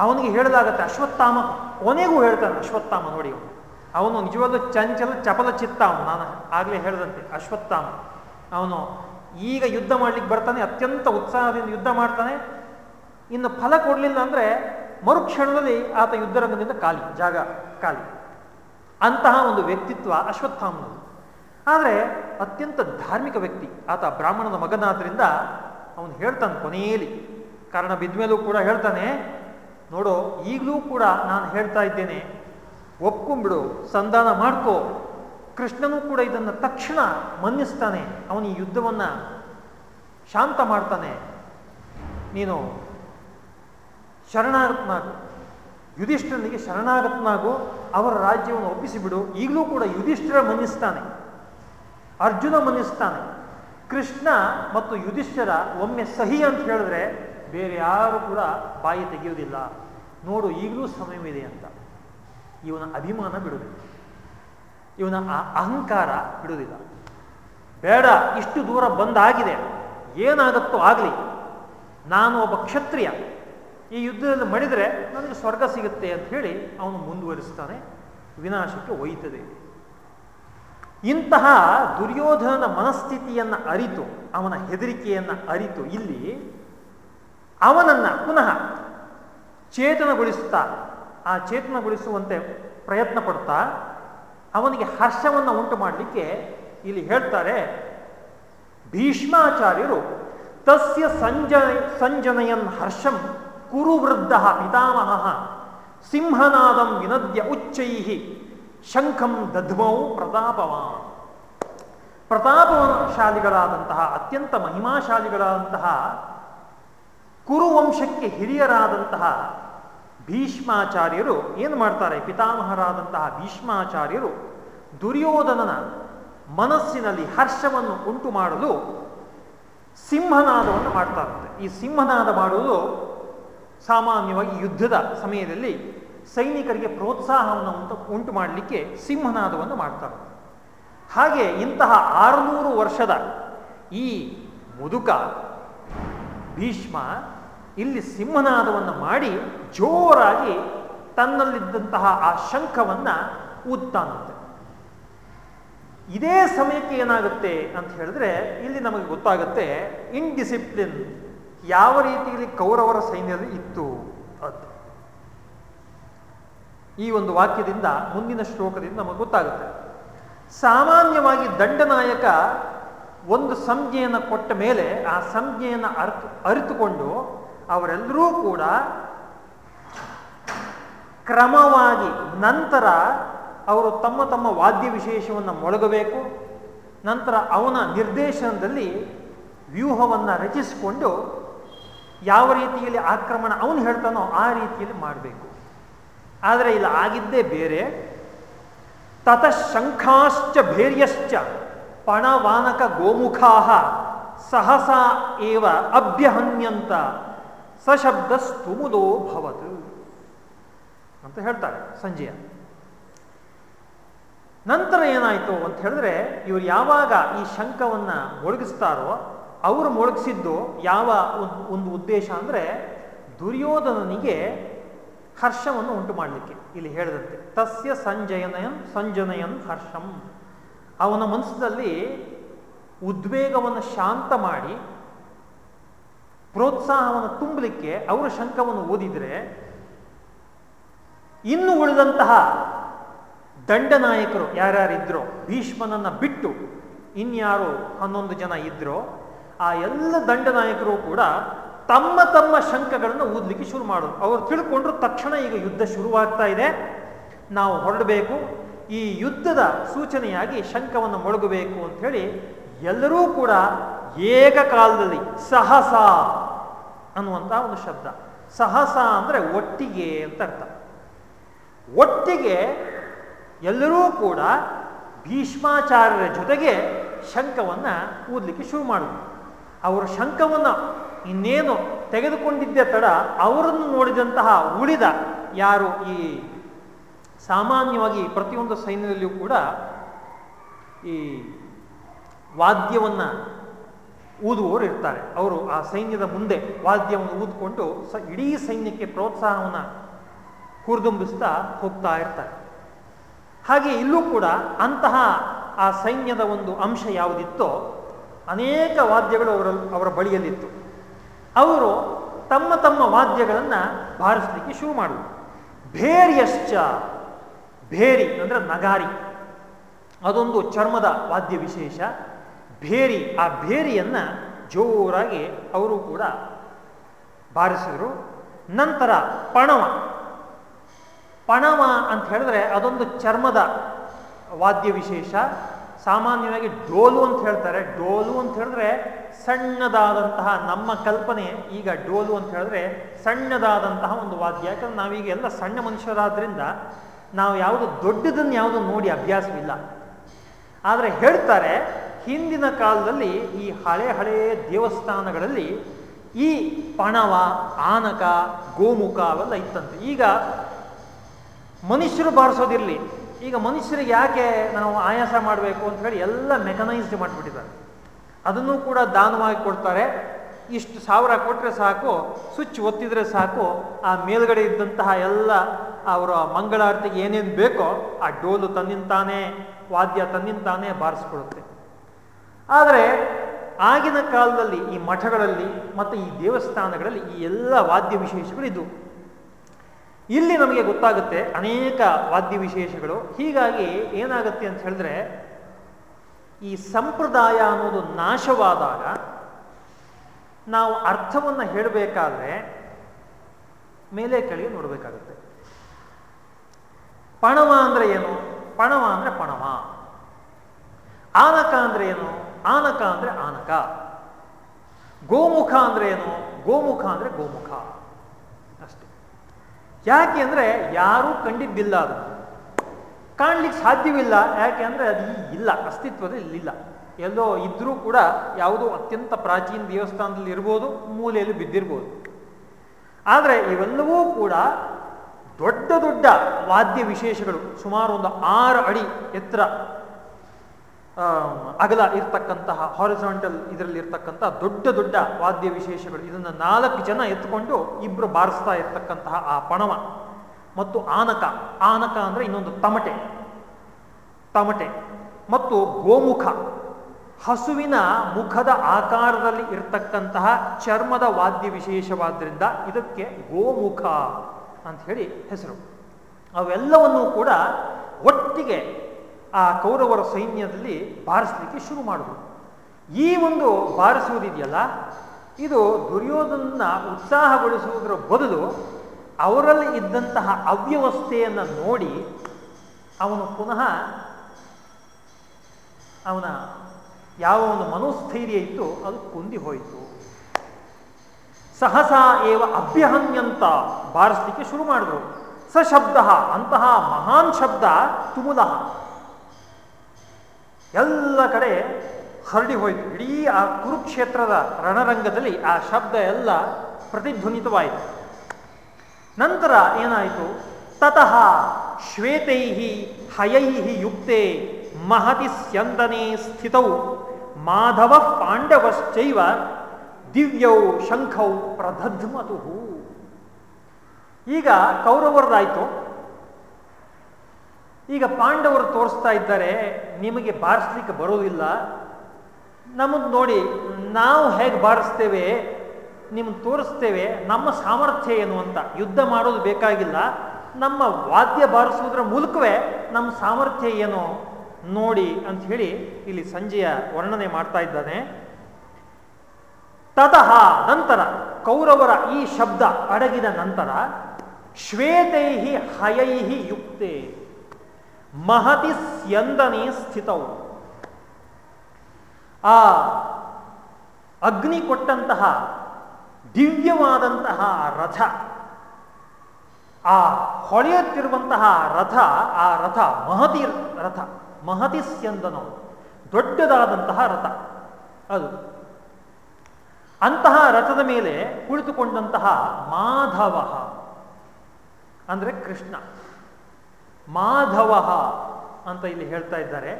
ಅವನಿಗೆ ಹೇಳಲಾಗತ್ತೆ ಅಶ್ವತ್ಥಾಮ. ಕೊನೆಗೂ ಹೇಳ್ತಾನೆ ಅಶ್ವತ್ಥಾಮ ನೋಡಿ ಅವನು. ಅವನು ನಿಜವಾದ ಚಂಚಲ ಚಪಲ ಚಿತ್ತ ಅವನು. ನಾನು ಆಗಲೇ ಹೇಳಿದಂತೆ ಅಶ್ವತ್ಥಾಮ. ಅವನು ಈಗ ಯುದ್ಧ ಮಾಡ್ಲಿಕ್ಕೆ ಬರ್ತಾನೆ, ಅತ್ಯಂತ ಉತ್ಸಾಹದಿಂದ ಯುದ್ಧ ಮಾಡ್ತಾನೆ. ಇನ್ನು ಫಲ ಕೊಡಲಿಲ್ಲ ಅಂದರೆ ಮರುಕ್ಷಣದಲ್ಲಿ ಆತ ಯುದ್ಧರಂಗದಿಂದ ಖಾಲಿ, ಜಾಗ ಖಾಲಿ. ಅಂತಹ ಒಂದು ವ್ಯಕ್ತಿತ್ವ ಅಶ್ವತ್ಥಾಮನದು. ಆದರೆ ಅತ್ಯಂತ ಧಾರ್ಮಿಕ ವ್ಯಕ್ತಿ, ಆತ ಬ್ರಾಹ್ಮಣನ ಮಗನಾದ್ರಿಂದ ಅವನು ಹೇಳ್ತಾನೆ ಕೊನೆಯಲ್ಲಿ. ಕಾರಣ ಬಿದ್ಮೇಲೂ ಕೂಡ ಹೇಳ್ತಾನೆ, ನೋಡೋ, ಈಗಲೂ ಕೂಡ ನಾನು ಹೇಳ್ತಾ ಇದ್ದೇನೆ, ಒಪ್ಕೊಂಡ್ಬಿಡು, ಸಂಧಾನ ಮಾಡ್ಕೋ. ಕೃಷ್ಣನೂ ಕೂಡ ಇದನ್ನು ತಕ್ಷಣ ಮನ್ನಿಸ್ತಾನೆ, ಅವನ ಈ ಯುದ್ಧವನ್ನು ಶಾಂತ ಮಾಡ್ತಾನೆ. ನೀನು ಶರಣಾಗತನಾಗು, ಯುಧಿಷ್ಠರನಿಗೆ ಶರಣಾಗತನಾಗು, ಅವರ ರಾಜ್ಯವನ್ನು ಒಪ್ಪಿಸಿಬಿಡು, ಈಗಲೂ ಕೂಡ ಯುಧಿಷ್ಠಿರ ಮನ್ನಿಸ್ತಾನೆ. ಅರ್ಜುನ ಮನ್ನಿಸ್ತಾನೆ ಕೃಷ್ಣ ಮತ್ತು ಯುಧಿಷ್ಠರ ಒಮ್ಮೆ ಸಹಿ ಅಂತ ಹೇಳಿದ್ರೆ ಬೇರೆ ಯಾರು ಕೂಡ ಬಾಯಿ ತೆಗೆಯುವುದಿಲ್ಲ. ನೋಡು, ಈಗಲೂ ಸಮಯವಿದೆ ಅಂತ. ಇವನ ಅಭಿಮಾನ ಬಿಡುವುದಿಲ್ಲ. ಇವನ ಆ ಅಹಂಕಾರ ಬಿಡುವುದಿಲ್ಲ. ಬೇಡ, ಇಷ್ಟು ದೂರ ಬಂದಾಗಿದೆ. ಏನಾಗತ್ತೋ ಆಗಲಿ. ನಾನು ಒಬ್ಬ ಕ್ಷತ್ರಿಯ. ಈ ಯುದ್ಧದಲ್ಲಿ ಮಡಿದರೆ ನನಗೆ ಸ್ವರ್ಗ ಸಿಗುತ್ತೆ ಅಂತ ಹೇಳಿ ಅವನು ಮುಂದುವರಿಸ್ತಾನೆ. ವಿನಾಶಕ್ಕೆ ಒಯ್ತದೆ ಇಂತಹ ದುರ್ಯೋಧನನ ಮನಸ್ಥಿತಿಯನ್ನು ಅರಿತು, ಅವನ ಹೆದರಿಕೆಯನ್ನು ಅರಿತು ಇಲ್ಲಿ ಅವನನ್ನು ಪುನಃ ಚೇತನಗೊಳಿಸುತ್ತಾ, ಆ ಚೇತನಗೊಳಿಸುವಂತೆ ಪ್ರಯತ್ನ ಪಡ್ತಾ ಅವನಿಗೆ ಹರ್ಷವನ್ನು ಉಂಟು ಮಾಡಲಿಕ್ಕೆ ಇಲ್ಲಿ ಹೇಳ್ತಾರೆ, ಭೀಷ್ಮಾಚಾರ್ಯರು ತಸ್ಯ ಸಂಜನ ಸಂಜನಯನ್ ಹರ್ಷಂ ಕುರುವೃದ್ಧ ಪಿತಾಮಹ ಸಿಂಹನಾದಂ ವಿನದ್ಯ ಉಚ್ಚೈ ಶಂಖಂ ದಧ್ಮೌ ಪ್ರತಾಪವಾನ್. ಪ್ರತಾಪಶಾಲಿಗಳಾದಂತಹ ಅತ್ಯಂತ ಮಹಿಮಾಶಾಲಿಗಳಾದಂತಹ, ಕುರುವಂಶಕ್ಕೆ ಹಿರಿಯರಾದಂತಹ ಭೀಷ್ಮಾಚಾರ್ಯರು ಏನು ಮಾಡ್ತಾರೆ? ಪಿತಾಮಹರಾದಂತಹ ಭೀಷ್ಮಾಚಾರ್ಯರು ದುರ್ಯೋಧನನ ಮನಸ್ಸಿನಲ್ಲಿ ಹರ್ಷವನ್ನು ಉಂಟು ಮಾಡಲು ಸಿಂಹನಾದವನ್ನು ಮಾಡ್ತಾರಂತೆ. ಈ ಸಿಂಹನಾದ ಮಾಡುವುದು ಸಾಮಾನ್ಯವಾಗಿ ಯುದ್ಧದ ಸಮಯದಲ್ಲಿ ಸೈನಿಕರಿಗೆ ಪ್ರೋತ್ಸಾಹವನ್ನು ಉಂಟು ಉಂಟು ಮಾಡಲಿಕ್ಕೆ ಸಿಂಹನಾದವನ್ನು ಮಾಡ್ತಾರೆ. ಹಾಗೆ ಇಂತಹ ಆರುನೂರು ವರ್ಷದ ಈ ಮುದುಕ ಭೀಷ್ಮ ಇಲ್ಲಿ ಸಿಂಹನಾದವನ್ನು ಮಾಡಿ ಜೋರಾಗಿ ತನ್ನಲ್ಲಿದ್ದಂತಹ ಆ ಶಂಖವನ್ನು ಊದ್ತಾನಂತೆ ಇದೇ ಸಮಯಕ್ಕೆ ಏನಾಗುತ್ತೆ ಅಂತ ಹೇಳಿದ್ರೆ, ಇಲ್ಲಿ ನಮಗೆ ಗೊತ್ತಾಗುತ್ತೆ ಇನ್ಡಿಸಿಪ್ಲಿನ್ ಯಾವ ರೀತಿಯಲ್ಲಿ ಕೌರವರ ಸೈನ್ಯದಲ್ಲಿ ಇತ್ತು ಅದು ಈ ಒಂದು ವಾಕ್ಯದಿಂದ, ಮುಂದಿನ ಶ್ಲೋಕದಿಂದ ನಮಗೆ ಗೊತ್ತಾಗುತ್ತೆ. ಸಾಮಾನ್ಯವಾಗಿ ದಂಡನಾಯಕ ಒಂದು ಸಂಜ್ಞೆಯನ್ನು ಕೊಟ್ಟ ಮೇಲೆ ಆ ಸಂಜ್ಞೆಯನ್ನು ಅರ್ಥ, ಅರಿತುಕೊಂಡು ಅವರೆಲ್ಲರೂ ಕೂಡ ಕ್ರಮವಾಗಿ ನಂತರ ಅವರು ತಮ್ಮ ತಮ್ಮ ವಾದ್ಯ ವಿಶೇಷವನ್ನು ಮೊಳಗಬೇಕು, ನಂತರ ಅವನ ನಿರ್ದೇಶನದಲ್ಲಿ ವ್ಯೂಹವನ್ನು ರಚಿಸಿಕೊಂಡು ಯಾವ ರೀತಿಯಲ್ಲಿ ಆಕ್ರಮಣ ಅವನು ಹೇಳ್ತಾನೋ ಆ ರೀತಿಯಲ್ಲಿ ಮಾಡಬೇಕು. ಆದರೆ ಇಲ್ಲಿ, ಆಗಿದ್ದೇ ಬೇರೆ. ತತಃಶಂಖಾಶ್ಚ ಭೇರ್ಯಶ್ಚ ಪಣವಾನಕ ಗೋಮುಖಾ ಸಹಸ ಏವ ಅಭ್ಯಹನ್ಯಂತ ಸಶಬ್ದ ಸ್ತುಮುಲೋ ಭವತ್ ಅಂತ ಹೇಳ್ತಾರೆ ಸಂಜಯ. ನಂತರ ಏನಾಯಿತು ಅಂತ ಹೇಳಿದ್ರೆ ಇವರು ಯಾವಾಗ ಈ ಶಂಖವನ್ನು ಮೊಳಗಿಸ್ತಾರೋ, ಅವರು ಮೊಳಗಿಸಿದ್ದು ಯಾವ ಒಂದು ಉದ್ದೇಶ ಅಂದರೆ ದುರ್ಯೋಧನನಿಗೆ ಹರ್ಷವನ್ನು ಉಂಟು ಮಾಡಲಿಕ್ಕೆ. ಇಲ್ಲಿ ಹೇಳಿದಂತೆ, ತಸ್ಯ ಸಂಜಯನಯನ್ ಸಂಜನಯನ್ ಹರ್ಷಂ. ಅವನ ಮನಸ್ಸಿನಲ್ಲಿ ಉದ್ವೇಗವನ್ನು ಶಾಂತ ಮಾಡಿ, ಪ್ರೋತ್ಸಾಹವನ್ನು ತುಂಬಲಿಕ್ಕೆ ಅವರ ಶಂಕವನ್ನು ಓದಿದರೆ, ಇನ್ನು ಉಳಿದಂತಹ ದಂಡನಾಯಕರು ಯಾರ್ಯಾರಿದ್ರೋ, ಭೀಷ್ಮನನ್ನ ಬಿಟ್ಟು ಇನ್ಯಾರು ಹನ್ನೊಂದು ಜನ ಇದ್ರೋ, ಆ ಎಲ್ಲ ದಂಡನಾಯಕರು ಕೂಡ ತಮ್ಮ ತಮ್ಮ ಶಂಕಗಳನ್ನು ಓದಲಿಕ್ಕೆ ಶುರು ಮಾಡೋದು. ಅವರು ತಿಳ್ಕೊಂಡ್ರು ತಕ್ಷಣ ಈಗ ಯುದ್ಧ ಶುರುವಾಗ್ತಾ ಇದೆ. ನಾವು ಹೊರಡಬೇಕು. ಈ ಯುದ್ಧದ ಸೂಚನೆಯಾಗಿ ಶಂಕವನ್ನು ಮೊಳಗಬೇಕು ಅಂತ ಹೇಳಿ ಎಲ್ಲರೂ ಕೂಡ ಏಕಕಾಲದಲ್ಲಿ ಸಹಸ ಅನ್ನುವಂತಹ ಒಂದು ಶಬ್ದ. ಸಹಸ ಅಂದರೆ ಒಟ್ಟಿಗೆ ಅಂತ ಅರ್ಥ. ಒಟ್ಟಿಗೆ ಎಲ್ಲರೂ ಕೂಡ ಭೀಷ್ಮಾಚಾರ್ಯರ ಜೊತೆಗೆ ಶಂಕವನ್ನು ಊದಲಿಕ್ಕೆ ಶುರು ಮಾಡಿದ್ರು ಅವರು ಶಂಕವನ್ನು ಇನ್ನೇನು ತೆಗೆದುಕೊಂಡಿದ್ದ ತಡ ಅವರನ್ನು ನೋಡಿದಂತಹ ಉಳಿದ ಯಾರು ಈ ಸಾಮಾನ್ಯವಾಗಿ ಪ್ರತಿಯೊಂದು ಸೈನ್ಯದಲ್ಲಿಯೂ ಕೂಡ ಈ ವಾದ್ಯವನ್ನು ಊದುವವರು ಇರ್ತಾರೆ. ಅವರು ಆ ಸೈನ್ಯದ ಮುಂದೆ ವಾದ್ಯವನ್ನು ಊದ್ಕೊಂಡು ಸ ಇಡೀ ಸೈನ್ಯಕ್ಕೆ ಪ್ರೋತ್ಸಾಹವನ್ನು ಹುರಿದುಂಬಿಸ್ತಾ ಹೋಗ್ತಾ ಇರ್ತಾರೆ. ಹಾಗೆ ಇಲ್ಲೂ ಕೂಡ ಅಂತಹ ಆ ಸೈನ್ಯದ ಒಂದು ಅಂಶ ಯಾವುದಿತ್ತೋ ಅನೇಕ ವಾದ್ಯಗಳು ಅವರ ಅವರ ಬಳಿಯಲ್ಲಿತ್ತು. ಅವರು ತಮ್ಮ ತಮ್ಮ ವಾದ್ಯಗಳನ್ನು ಬಾರಿಸಲಿಕ್ಕೆ ಶುರು ಮಾಡುವುದು ಭೇರಿಯಶ್ಚ, ಭೇರಿ ಅಂದರೆ ನಗಾರಿ. ಅದೊಂದು ಚರ್ಮದ ವಾದ್ಯ ವಿಶೇಷ. ಭೇರಿ, ಆ ಭೇರಿಯನ್ನು ಜೋರಾಗಿ ಅವರು ಕೂಡ ಬಾರಿಸಿದರು. ನಂತರ ಪಣವ. ಪಣವ ಅಂತ ಹೇಳಿದ್ರೆ ಅದೊಂದು ಚರ್ಮದ ವಾದ್ಯ ವಿಶೇಷ. ಸಾಮಾನ್ಯವಾಗಿ ಡೋಲು ಅಂತ ಹೇಳ್ತಾರೆ. ಡೋಲು ಅಂತ ಹೇಳಿದ್ರೆ ಸಣ್ಣದಾದಂತಹ ನಮ್ಮ ಕಲ್ಪನೆ. ಈಗ ಡೋಲು ಅಂತ ಹೇಳಿದ್ರೆ ಸಣ್ಣದಾದಂತಹ ಒಂದು ವಾದ್ಯ. ಯಾಕಂದ್ರೆ ನಾವೀಗ ಎಲ್ಲ ಸಣ್ಣ ಮನುಷ್ಯರಾದ್ರಿಂದ ನಾವು ಯಾವುದು ದೊಡ್ಡದನ್ನು ಯಾವುದು ನೋಡಿ ಅಭ್ಯಾಸವಿಲ್ಲ. ಆದರೆ ಹೇಳ್ತಾರೆ, ಹಿಂದಿನ ಕಾಲದಲ್ಲಿ ಈ ಹಳೆ ಹಳೆ ದೇವಸ್ಥಾನಗಳಲ್ಲಿ ಈ ಪಣವ, ಆನಕ, ಗೋಮುಖ ಅವೆಲ್ಲ ಇತ್ತಂತೆ. ಈಗ ಮನುಷ್ಯರು ಬಾರಿಸೋದಿರಲಿ. ಈಗ ಮನುಷ್ಯರಿಗೆ ಯಾಕೆ ನಾವು ಆಯಾಸ ಮಾಡಬೇಕು ಅಂತ ಹೇಳಿ ಎಲ್ಲ ಮೆಕನೈಸ್ಡ್ ಮಾಡಿಬಿಟ್ಟಿದ್ದಾರೆ. ಅದನ್ನು ಕೂಡ ದಾನವಾಗಿ ಕೊಡ್ತಾರೆ. ಇಷ್ಟು ಸಾವಿರ ಕೊಟ್ಟರೆ ಸಾಕು, ಸ್ವಿಚ್ ಒತ್ತಿದ್ರೆ ಸಾಕು, ಆ ಮೇಲ್ಗಡೆ ಇದ್ದಂತಹ ಎಲ್ಲ ಅವರ ಮಂಗಳಾರತಿಗೆ ಏನೇನು ಬೇಕೋ ಆ ಡೋಲು ತನ್ನಿಂತಾನೇ, ವಾದ್ಯ ತನ್ನಿಂತಾನೇ ಬಾರಿಸ್ಕೊಡುತ್ತೆ. ಆದರೆ ಆಗಿನ ಕಾಲದಲ್ಲಿ ಈ ಮಠಗಳಲ್ಲಿ ಮತ್ತು ಈ ದೇವಸ್ಥಾನಗಳಲ್ಲಿ ಈ ಎಲ್ಲ ವಾದ್ಯ ವಿಶೇಷಗಳು ಇದ್ದವು ಇಲ್ಲಿ ನಮಗೆ ಗೊತ್ತಾಗುತ್ತೆ ಅನೇಕ ವಾದ್ಯ ವಿಶೇಷಗಳು ಹೀಗಾಗಿ ಏನಾಗುತ್ತೆ ಅಂತ ಹೇಳಿದ್ರೆ, ಈ ಸಂಪ್ರದಾಯ ಅನ್ನೋದು ನಾಶವಾದಾಗ ನಾವು ಅರ್ಥವನ್ನು ಹೇಳಬೇಕಾದ್ರೆ ಮೇಲೆ ಕೆಳಗೆ ನೋಡಬೇಕಾಗುತ್ತೆ. ಪಣವ ಅಂದ್ರೆ ಏನು? ಪಣವ ಅಂದ್ರೆ ಪಣವ. ಆನಕ ಅಂದ್ರೆ ಏನು? ಆನಕ ಅಂದ್ರೆ ಆನಕ. ಗೋಮುಖ ಅಂದ್ರೆ ಏನು? ಗೋಮುಖ ಅಂದ್ರೆ ಗೋಮುಖ. ಯಾಕೆ ಅಂದರೆ ಯಾರೂ ಕಂಡಿದ್ದಿಲ್ಲ ಅದು. ಕಾಣ್ಲಿಕ್ಕೆ ಸಾಧ್ಯವಿಲ್ಲ, ಯಾಕೆ ಅಂದರೆ ಅದು ಇಲ್ಲ ಅಸ್ತಿತ್ವದಲ್ಲಿ ಇಲ್ಲ. ಎಲ್ಲೋ ಇದ್ರೂ ಕೂಡ ಯಾವುದೋ ಅತ್ಯಂತ ಪ್ರಾಚೀನ ದೇವಸ್ಥಾನದಲ್ಲಿ ಇರ್ಬೋದು, ಮೂಲೆಯಲ್ಲಿ ಬಿದ್ದಿರ್ಬೋದು. ಆದರೆ ಇವೆಲ್ಲವೂ ಕೂಡ ದೊಡ್ಡ ದೊಡ್ಡ ವಾದ್ಯ ವಿಶೇಷಗಳು, ಸುಮಾರು ಒಂದು ಆರು ಅಡಿ ಎತ್ತರ ಅಗಲ ಇರ್ತಕ್ಕಂತಹ ಹಾರಿಸಾಂಟಲ್ ಇದರಲ್ಲಿ ಇರ್ತಕ್ಕಂತಹ ದೊಡ್ಡ ದೊಡ್ಡ ವಾದ್ಯ ವಿಶೇಷಗಳು. ಇದನ್ನು ನಾಲ್ಕು ಜನ ಎತ್ಕೊಂಡು ಇಬ್ಬರು ಬಾರಿಸ್ತಾ ಇರ್ತಕ್ಕಂತಹ ಆ ಪಣವ. ಮತ್ತು ಆನಕ. ಆನಕ ಅಂದರೆ ಇನ್ನೊಂದು ತಮಟೆ. ತಮಟೆ. ಮತ್ತು ಗೋಮುಖ. ಹಸುವಿನ ಮುಖದ ಆಕಾರದಲ್ಲಿ ಇರ್ತಕ್ಕಂತಹ ಚರ್ಮದ ವಾದ್ಯ ವಿಶೇಷವಾದ್ರಿಂದ ಇದಕ್ಕೆ ಗೋಮುಖ ಅಂತ ಹೇಳಿ ಹೆಸರು. ಅವೆಲ್ಲವನ್ನೂ ಕೂಡ ಒಟ್ಟಿಗೆ ಆ ಕೌರವರ ಸೈನ್ಯದಲ್ಲಿ ಬಾರಿಸಲಿಕ್ಕೆ ಶುರು ಮಾಡಿದರು. ಈ ಒಂದು ಬಾರಿಸುವುದಿದೆಯಲ್ಲ, ಇದು ದುರ್ಯೋಧನ ಉತ್ಸಾಹಗೊಳಿಸುವುದರ ಬದಲು ಅವರಲ್ಲಿ ಇದ್ದಂತಹ ಅವ್ಯವಸ್ಥೆಯನ್ನು ನೋಡಿ ಅವನು ಪುನಃ ಅವನ ಯಾವ ಒಂದು ಮನೋಸ್ಥೈರ್ಯ ಇತ್ತು ಅದು ಕುಂದಿ ಹೋಯಿತು. ಸಹಸಾ ಏವ ಅಭ್ಯಹನ್ಯಂತ ಬಾರಿಸಲಿಕ್ಕೆ ಶುರು ಮಾಡಿದ್ರು. ಸಶಬ್ದ ಅಂತಹ ಮಹಾನ್ ಶಬ್ದ ತುಮುಲಹ ಎಲ್ಲ ಕಡೆ ಹರಡಿ ಹೋಯಿತು. ಇಡೀ ಆ ಕುರುಕ್ಷೇತ್ರದ ರಣರಂಗದಲ್ಲಿ ಆ ಶಬ್ದ ಎಲ್ಲ ಪ್ರತಿಧ್ವನಿತವಾಯಿತು. ನಂತರ ಏನಾಯಿತು? ತತಃ ಶ್ವೇತೈ ಹಯೈ ಯುಕ್ತೆ ಮಹತಿ ಸ್ಯಂದನೆ ಸ್ಥಿತೌ. ಮಾಧವ ಪಾಂಡವಶ್ಚೈವ ದಿವ್ಯೌ ಶಂಖೌ ಪ್ರದಧ್ಮತು ಈಗ ಕೌರವರದಾಯ್ತು. ಈಗ ಪಾಂಡವರು ತೋರಿಸ್ತಾ ಇದ್ದಾರೆ, ನಿಮಗೆ ಬಾರಿಸ್ಲಿಕ್ಕೆ ಬರೋದಿಲ್ಲ. ನಮಗೆ ನೋಡಿ, ನಾವು ಹೇಗೆ ಬಾರಿಸ್ತೇವೆ ನಿಮ್ಗೆ ತೋರಿಸ್ತೇವೆ, ನಮ್ಮ ಸಾಮರ್ಥ್ಯ ಏನು ಅಂತ. ಯುದ್ಧ ಮಾಡೋದು ಬೇಕಾಗಿಲ್ಲ. ನಮ್ಮ ವಾದ್ಯ ಬಾರಿಸುವುದರ ಮೂಲಕವೇ ನಮ್ಮ ಸಾಮರ್ಥ್ಯ ಏನು ನೋಡಿ ಅಂತ ಹೇಳಿ ಇಲ್ಲಿ ಸಂಜೆಯ ವರ್ಣನೆ ಮಾಡ್ತಾ ಇದ್ದಾನೆ. ತತಃ ನಂತರ ಕೌರವರ ಈ ಶಬ್ದ ಅಡಗಿದ ನಂತರ ಶ್ವೇತೈಹಿ ಹಯೈಹಿ ಯುಕ್ತೆ. ಮಹತಿ ಸ್ಯಂದನೆ ಸ್ಥಿತವು. ಆ ಅಗ್ನಿ ಕೊಟ್ಟಂತಹ ದಿವ್ಯವಾದಂತಹ ರಥ, ಆ ಹೊಳೆಯುತ್ತಿರುವಂತಹ ರಥ, ಆ ರಥ ಮಹತಿ ರಥ, ಮಹತಿ ಸ್ಯಂದನವು, ದೊಡ್ಡದಾದಂತಹ ರಥ ಅದು. ಅಂತಹ ರಥದ ಮೇಲೆ ಕುಳಿತುಕೊಂಡಂತಹ ಮಾಧವ, ಅಂದರೆ ಕೃಷ್ಣ. ಮಾಧವ ಅಂತ ಇಲ್ಲಿ ಹೇಳ್ತಾ ಇದ್ದಾರೆ.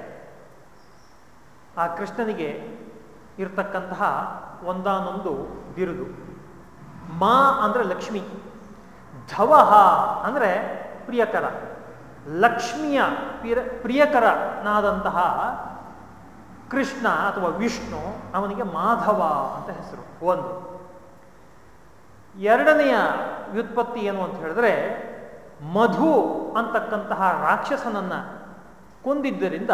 ಆ ಕೃಷ್ಣನಿಗೆ ಇರತಕ್ಕಂತಹ ಒಂದಾನೊಂದು ಬಿರುದು. ಮಾ ಅಂದರೆ ಲಕ್ಷ್ಮಿ ಧವಹ ಅಂದರೆ ಪ್ರಿಯಕರ, ಲಕ್ಷ್ಮಿಯ ಪ್ರಿಯ ಪ್ರಿಯಕರನಾದಂತಹ ಕೃಷ್ಣ ಅಥವಾ ವಿಷ್ಣು ಅವನಿಗೆ ಮಾಧವ ಅಂತ ಹೆಸರು. ಒಂದು. ಎರಡನೆಯ ವ್ಯುತ್ಪತ್ತಿ ಏನು ಅಂತ ಹೇಳಿದ್ರೆ ಮಧು ಅಂತಕ್ಕಂತಹ ರಾಕ್ಷಸನನ್ನು ಕೊಂದಿದ್ದರಿಂದ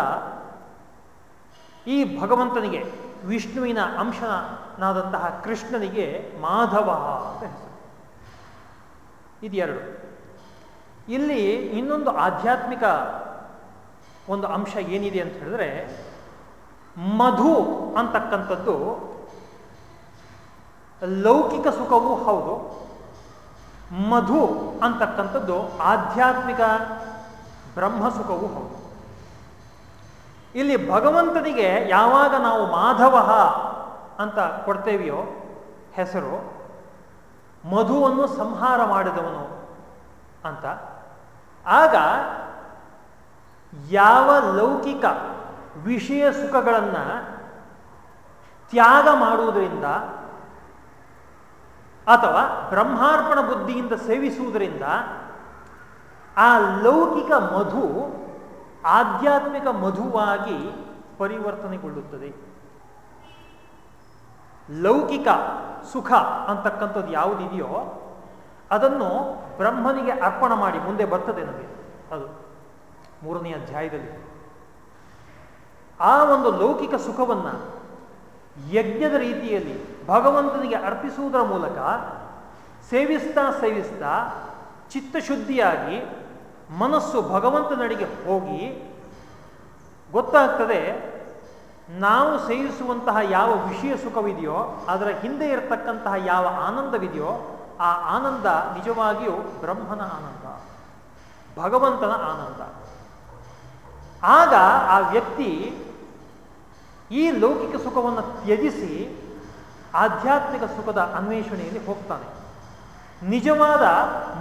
ಈ ಭಗವಂತನಿಗೆ, ವಿಷ್ಣುವಿನ ಅಂಶನಾದಂತಹ ಕೃಷ್ಣನಿಗೆ ಮಾಧವ ಅಂತ ಹೆಸರು. ಇದೆರಡು ಇಲ್ಲಿ ಇನ್ನೊಂದು ಆಧ್ಯಾತ್ಮಿಕ ಒಂದು ಅಂಶ ಏನಿದೆ ಅಂತ ಹೇಳಿದ್ರೆ, ಮಧು ಅಂತಕ್ಕಂಥದ್ದು ಲೌಕಿಕ ಸುಖವೂ ಹೌದು ಮಧು ಅಂತಕ್ಕಂಥದ್ದು ಆಧ್ಯಾತ್ಮಿಕ ಬ್ರಹ್ಮಸುಖವೂ ಹೌದು. ಇಲ್ಲಿ ಭಗವಂತನಿಗೆ ಯಾವಾಗ ನಾವು ಮಾಧವ ಅಂತ ಕೊಡ್ತೇವೆಯೋ ಹೆಸರು ಮಧುವನ್ನು ಸಂಹಾರ ಮಾಡಿದವನು ಅಂತ. ಆಗ ಯಾವ ಲೌಕಿಕ ವಿಷಯ ಸುಖಗಳನ್ನು ತ್ಯಾಗ ಮಾಡುವುದರಿಂದ ಅಥವಾ ಬ್ರಹ್ಮಾರ್ಪಣ ಬುದ್ಧಿಯಿಂದ ಸೇವಿಸುವುದರಿಂದ ಆ ಲೌಕಿಕ ಮಧು ಆಧ್ಯಾತ್ಮಿಕ ಮಧುವಾಗಿ ಪರಿವರ್ತನೆಗೊಳ್ಳುತ್ತದೆ. ಲೌಕಿಕ ಸುಖ ಅಂತಕ್ಕಂಥದ್ದು ಯಾವುದಿದೆಯೋ ಅದನ್ನು ಬ್ರಹ್ಮನಿಗೆ ಅರ್ಪಣ ಮಾಡಿ ಮುಂದೆ ಬರ್ತದೆ ನಮಗೆ. ಅದು ಮೂರನೇ ಅಧ್ಯಾಯದಲ್ಲಿ. ಆ ಒಂದು ಲೌಕಿಕ ಸುಖವನ್ನು ಯಜ್ಞದ ರೀತಿಯಲ್ಲಿ ಭಗವಂತನಿಗೆ ಅರ್ಪಿಸುವುದರ ಮೂಲಕ ಸೇವಿಸ್ತಾ ಸೇವಿಸ್ತಾ ಚಿತ್ತಶುದ್ಧಿಯಾಗಿ ಮನಸ್ಸು ಭಗವಂತನಡೆಗೆ ಹೋಗಿ ಗೊತ್ತಾಗ್ತದೆ ನಾವು ಸೇವಿಸುವಂತಹ ಯಾವ ವಿಷಯ ಸುಖವಿದೆಯೋ, ಅದರ ಹಿಂದೆ ಇರತಕ್ಕಂತಹ ಯಾವ ಆನಂದವಿದೆಯೋ, ಆ ಆನಂದ ನಿಜವಾಗಿಯೂ ಬ್ರಹ್ಮನ ಆನಂದ, ಭಗವಂತನ ಆನಂದ. ಆಗ ಆ ವ್ಯಕ್ತಿ ಈ ಲೌಕಿಕ ಸುಖವನ್ನು ತ್ಯಜಿಸಿ ಆಧ್ಯಾತ್ಮಿಕ ಸುಖದ ಅನ್ವೇಷಣೆಯಲ್ಲಿ ಹೋಗ್ತಾನೆ. ನಿಜವಾದ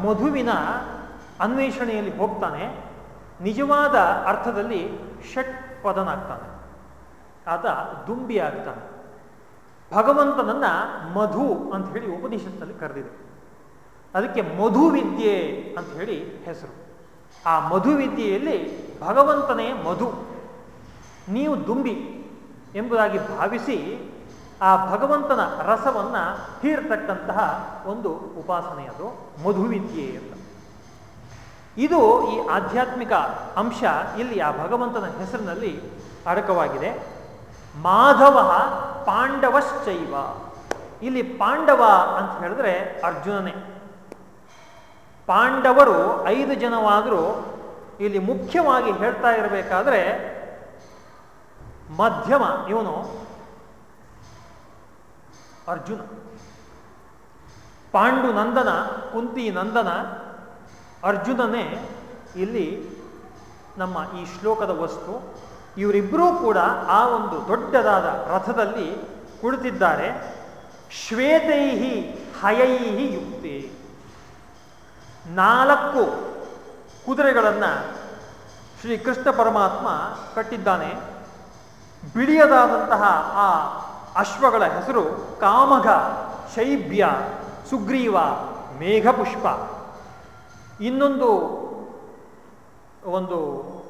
ಮಧುವಿನ ಅನ್ವೇಷಣೆಯಲ್ಲಿ ಹೋಗ್ತಾನೆ. ನಿಜವಾದ ಅರ್ಥದಲ್ಲಿ ಷಟ್ ಪದನಾಗ್ತಾನೆ ಆತ ದುಂಬಿ ಆಗ್ತಾನೆ ಭಗವಂತನನ್ನ ಮಧು ಅಂತ ಹೇಳಿ ಉಪನಿಷತ್ತಲ್ಲಿ ಕರೆದಿದೆ. ಅದಕ್ಕೆ ಮಧು ವಿದ್ಯೆ ಅಂತ ಹೇಳಿ ಹೆಸರು. ಆ ಮಧು ವಿದ್ಯೆಯಲ್ಲಿ ಭಗವಂತನೇ ಮಧು. ನೀವು ದುಂಬಿ. ಎಂಬುದಾಗಿ ಭಾವಿಸಿ ಆ ಭಗವಂತನ ರಸವನ್ನ ಹೀರ್ತಕ್ಕಂತಹ ಒಂದು ಉಪಾಸನೆ ಅದು, ಮಧುವಿದ್ಯೆ ಅಂತ. ಇದು ಈ ಆಧ್ಯಾತ್ಮಿಕ ಅಂಶ ಇಲ್ಲಿ ಆ ಭಗವಂತನ ಹೆಸರಿನಲ್ಲಿ ಅಡಕವಾಗಿದೆ. ಮಾಧವ ಪಾಂಡವಶ್ಚೈವ. ಇಲ್ಲಿ ಪಾಂಡವ ಅಂತ ಹೇಳಿದ್ರೆ ಅರ್ಜುನನೇ. ಪಾಂಡವರು ಐದು ಜನವಾದರೂ ಇಲ್ಲಿ ಮುಖ್ಯವಾಗಿ ಹೇಳ್ತಾ ಇರಬೇಕಾದ್ರೆ ಮಧ್ಯಮ, ಇವನು ಅರ್ಜುನ. ಪಾಂಡು ನಂದನ, ಕುಂತಿ ನಂದನ, ಅರ್ಜುನನೇ ಇಲ್ಲಿ ನಮ್ಮ ಈ ಶ್ಲೋಕದ ವಸ್ತು. ಇವರಿಬ್ಬರೂ ಕೂಡ ಆ ಒಂದು ದೊಡ್ಡದಾದ ರಥದಲ್ಲಿ ಕುಳಿತಿದ್ದಾರೆ. ಶ್ವೇತೈಹಿ ಹಯೈಹಿ ಯುಕ್ತಿ. ನಾಲ್ಕು ಕುದುರೆಗಳನ್ನು ಶ್ರೀ ಕೃಷ್ಣ ಪರಮಾತ್ಮ ಕಟ್ಟಿದ್ದಾನೆ. ಬಿಳಿಯದಾದಂತಹ ಆ ಅಶ್ವಗಳ ಹೆಸರು ಕಾಮಗ ಶೈಬ್ಯ, ಸುಗ್ರೀವ, ಮೇಘಪುಷ್ಪ. ಇನ್ನೊಂದು ಒಂದು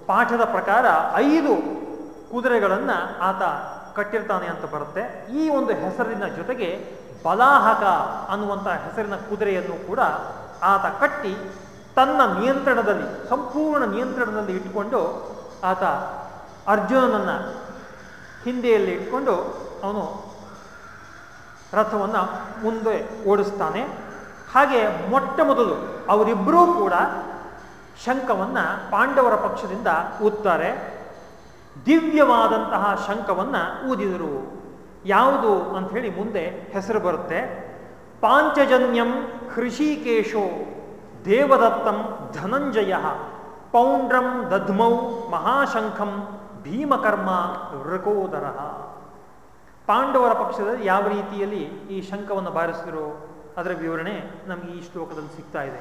ಪಾಠದ ಪ್ರಕಾರ ಐದು ಕುದುರೆಗಳನ್ನು ಆತ ಕಟ್ಟಿರ್ತಾನೆ ಅಂತ ಬರುತ್ತೆ. ಈ ಒಂದು ಹೆಸರಿನ ಜೊತೆಗೆ ಬಲಾಹಕ ಅನ್ನುವಂಥ ಹೆಸರಿನ ಕುದುರೆಯನ್ನು ಕೂಡ ಆತ ಕಟ್ಟಿ ತನ್ನ ನಿಯಂತ್ರಣದಲ್ಲಿ, ಸಂಪೂರ್ಣ ನಿಯಂತ್ರಣದಲ್ಲಿ ಇಟ್ಟುಕೊಂಡು ಆತ ಅರ್ಜುನನನ್ನ ಹಿಂದೆಯಲ್ಲಿ ಇಟ್ಕೊಂಡು ಅವನು ರಥವನ್ನು ಮುಂದೆ ಓಡಿಸ್ತಾನೆ. ಹಾಗೆ ಮೊಟ್ಟ ಮೊದಲು ಅವರಿಬ್ಬರೂ ಕೂಡ ಶಂಕವನ್ನು ಪಾಂಡವರ ಪಕ್ಷದಿಂದ ಊದ್ತಾರೆ. ದಿವ್ಯವಾದಂತಹ ಶಂಕವನ್ನು ಊದಿದರು. ಯಾವುದು ಅಂಥೇಳಿ ಮುಂದೆ ಹೆಸರು ಬರುತ್ತೆ. ಪಾಂಚಜನ್ಯಂ ಹೃಷಿಕೇಶೋ ದೇವದತ್ತಂ ಧನಂಜಯ ಪೌಂಡ್ರಂ ದಧ್ಮೌ ಮಹಾಶಂಖಂ ಭೀಮಕರ್ಮ ವೃಕೋದರ ಪಾಂಡವರ ಪಕ್ಷದಲ್ಲಿ ಯಾವ ರೀತಿಯಲ್ಲಿ ಈ ಶಂಕವನ್ನು ಬಾರಿಸಿದ್ರು ಅದರ ವಿವರಣೆ ನಮಗೆ ಈ ಶ್ಲೋಕದಲ್ಲಿ ಸಿಗ್ತಾ ಇದೆ.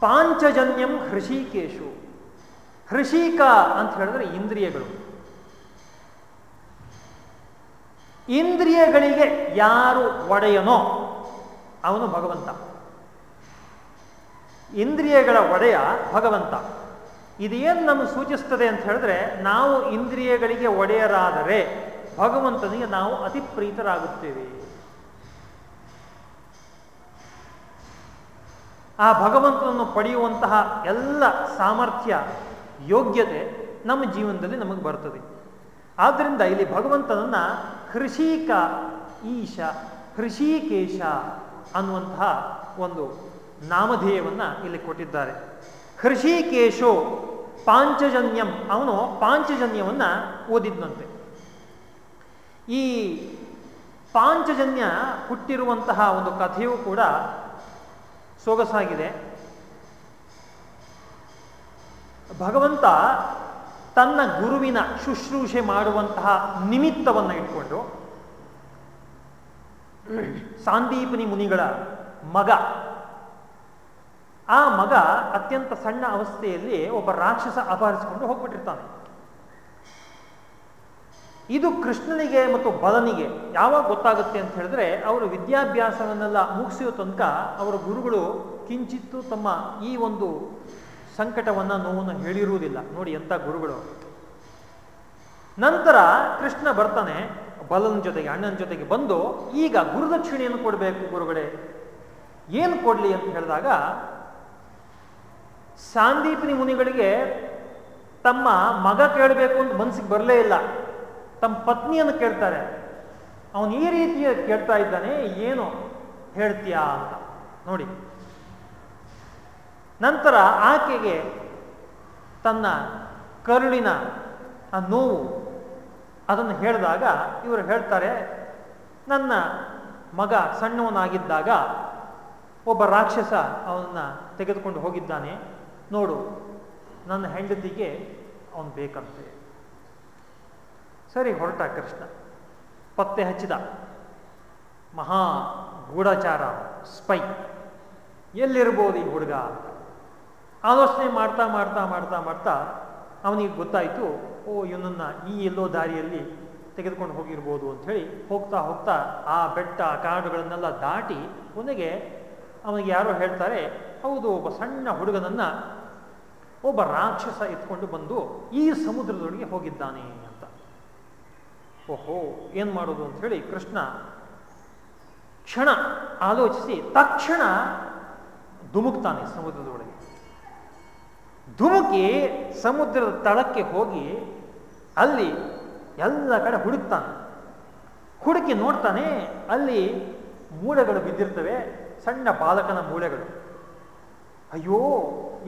ಪಾಂಚಜನ್ಯಂ ಹೃಷಿಕೇಶು. ಹೃಷಿಕ ಅಂತ ಹೇಳಿದ್ರೆ ಇಂದ್ರಿಯಗಳು. ಇಂದ್ರಿಯಗಳಿಗೆ ಯಾರು ಒಡೆಯನೋ ಅವನು ಭಗವಂತ. ಇಂದ್ರಿಯಗಳ ಒಡೆಯ ಭಗವಂತ. ಇದೇನು ನಮಗೆ ಸೂಚಿಸ್ತದೆ ಅಂತ ಹೇಳಿದ್ರೆ, ನಾವು ಇಂದ್ರಿಯಗಳಿಗೆ ಒಡೆಯರಾದರೆ ಭಗವಂತನಿಗೆ ನಾವು ಅತಿ ಪ್ರೀತರಾಗುತ್ತೇವೆ ಆ ಭಗವಂತನನ್ನು ಪಡೆಯುವಂತಹ ಎಲ್ಲ ಸಾಮರ್ಥ್ಯ, ಯೋಗ್ಯತೆ ನಮ್ಮ ಜೀವನದಲ್ಲಿ ನಮಗೆ ಬರ್ತದೆ. ಆದ್ದರಿಂದ ಇಲ್ಲಿ ಭಗವಂತನನ್ನು ಕೃಷಿಕ ಈಶ, ಕೃಷಿಕೇಶ ಅನ್ನುವಂತಹ ಒಂದು ನಾಮಧೇಯವನ್ನು ಇಲ್ಲಿ ಕೊಟ್ಟಿದ್ದಾರೆ. ಹೃಷಿಕೇಶೋ ಪಾಂಚಜನ್ಯಂ, ಅವನು ಪಾಂಚಜನ್ಯವನ್ನು ಓದಿದ್ನಂತೆ. ಈ ಪಾಂಚಜನ್ಯ ಹುಟ್ಟಿರುವಂತಹ ಒಂದು ಕಥೆಯೂ ಕೂಡ ಸೊಗಸಾಗಿದೆ. ಭಗವಂತ ತನ್ನ ಗುರುವಿನ ಶುಶ್ರೂಷೆ ಮಾಡುವಂತಹ ನಿಮಿತ್ತವನ್ನು ಇಟ್ಕೊಂಡು, ಸಾಂದೀಪನಿ ಮುನಿಗಳ ಮಗ ಆ ಮಗ ಅತ್ಯಂತ ಸಣ್ಣ ಅವಸ್ಥೆಯಲ್ಲಿ ಒಬ್ಬ ರಾಕ್ಷಸ ಅಪಹರಿಸಿಕೊಂಡು ಹೋಗ್ಬಿಟ್ಟಿರ್ತಾನೆ. ಇದು ಕೃಷ್ಣನಿಗೆ ಮತ್ತು ಬಲನಿಗೆ ಯಾವಾಗ ಗೊತ್ತಾಗುತ್ತೆ ಅಂತ ಹೇಳಿದ್ರೆ ಅವರು ವಿದ್ಯಾಭ್ಯಾಸವನ್ನೆಲ್ಲ ಮುಗಿಸಿದ ತನಕ ಅವರ ಗುರುಗಳು ಕಿಂಚಿತ್ತು ತಮ್ಮ ಈ ಒಂದು ಸಂಕಟವನ್ನು ನೋವನ್ನು ಹೇಳಿರುವುದಿಲ್ಲ. ನೋಡಿ ಎಂಥ ಗುರುಗಳು. ನಂತರ ಕೃಷ್ಣ ಬರ್ತಾನೆ, ಬಲನ ಜೊತೆಗೆ, ಅಣ್ಣನ ಜೊತೆಗೆ ಬಂದು ಈಗ ಗುರುದಕ್ಷಿಣೆಯನ್ನು ಕೊಡಬೇಕು ಗುರುಗಳೇ. ಏನು ಕೊಡಲಿ ಅಂತ ಹೇಳಿದಾಗ ಸಾಂದೀಪಿನಿ ಮುನಿಗಳಿಗೆ ತಮ್ಮ ಮಗ ಕೇಳಬೇಕು ಅಂತ ಮನಸ್ಸಿಗೆ ಬರಲೇ ಇಲ್ಲ. ತಮ್ಮ ಪತ್ನಿಯನ್ನು ಕೇಳ್ತಾರೆ. ಅವನು ಈ ರೀತಿಯ ಕೇಳ್ತಾ ಇದ್ದಾನೆ, ಏನು ಹೇಳ್ತೀಯಾ ಅಂತ? ನೋಡಿ. ನಂತರ ಆಕೆಗೆ ತನ್ನ ಕರುಳಿನ ಆ ನೋವು ಅದನ್ನು ಹೇಳಿದಾಗ ಇವರು ಹೇಳ್ತಾರೆ, ನನ್ನ ಮಗ ಸಣ್ಣವನಾಗಿದ್ದಾಗ ಒಬ್ಬ ರಾಕ್ಷಸ ಅವನನ್ನು ತೆಗೆದುಕೊಂಡು ಹೋಗಿದ್ದಾನೆ. ನೋಡು, ನನ್ನ ಹೆಂಡತಿಗೆ ಅವನು ಬೇಕಂತೆ. ಸರಿ, ಹೊರಟ ಕೃಷ್ಣ. ಪತ್ತೆ ಹಚ್ಚಿದ. ಮಹಾ ಗೂಢಚಾರ, ಸ್ಪೈ. ಎಲ್ಲಿರ್ಬೋದು ಈ ಹುಡುಗ ಅಂತ. ಆಲೋಚನೆ ಮಾಡ್ತಾ ಮಾಡ್ತಾ ಮಾಡ್ತಾ ಮಾಡ್ತಾ ಅವನಿಗೆ ಗೊತ್ತಾಯಿತು, ಓ, ಇವನನ್ನ ಈ ಎಲ್ಲೋ ದಾರಿಯಲ್ಲಿ ತೆಗೆದುಕೊಂಡು ಹೋಗಿರ್ಬೋದು ಹೇಳಿ ಹೋಗ್ತಾ ಹೋಗ್ತಾ ಆ ಬೆಟ್ಟ, ಕಾಡುಗಳನ್ನೆಲ್ಲ ದಾಟಿ ಕೊನೆಗೆ ಅವನಿಗೆ ಯಾರೋ ಹೇಳ್ತಾರೆ ಹೌದು, ಒಬ್ಬ ಸಣ್ಣ ಹುಡುಗನನ್ನ ಒಬ್ಬ ರಾಕ್ಷಸ ಎತ್ಕೊಂಡು ಬಂದು ಈ ಸಮುದ್ರದೊಳಗೆ ಹೋಗಿದ್ದಾನೆ ಅಂತ. ಓಹೋ, ಏನು ಮಾಡೋದು ಅಂತ ಹೇಳಿ ಕೃಷ್ಣ ಕ್ಷಣ ಆಲೋಚಿಸಿ ತಕ್ಷಣ ಧುಮುಕ್ತಾನೆ ಸಮುದ್ರದೊಳಗೆ. ಧುಮುಕಿ ಸಮುದ್ರದ ತಳಕ್ಕೆ ಹೋಗಿ ಅಲ್ಲಿ ಎಲ್ಲ ಕಡೆ ಹುಡುಕ್ತಾನೆ. ಹುಡುಕಿ ನೋಡ್ತಾನೆ, ಅಲ್ಲಿ ಮೂಳೆಗಳು ಬಿದ್ದಿರ್ತವೆ, ಸಣ್ಣ ಬಾಲಕನ ಮೂಳೆಗಳು. ಅಯ್ಯೋ,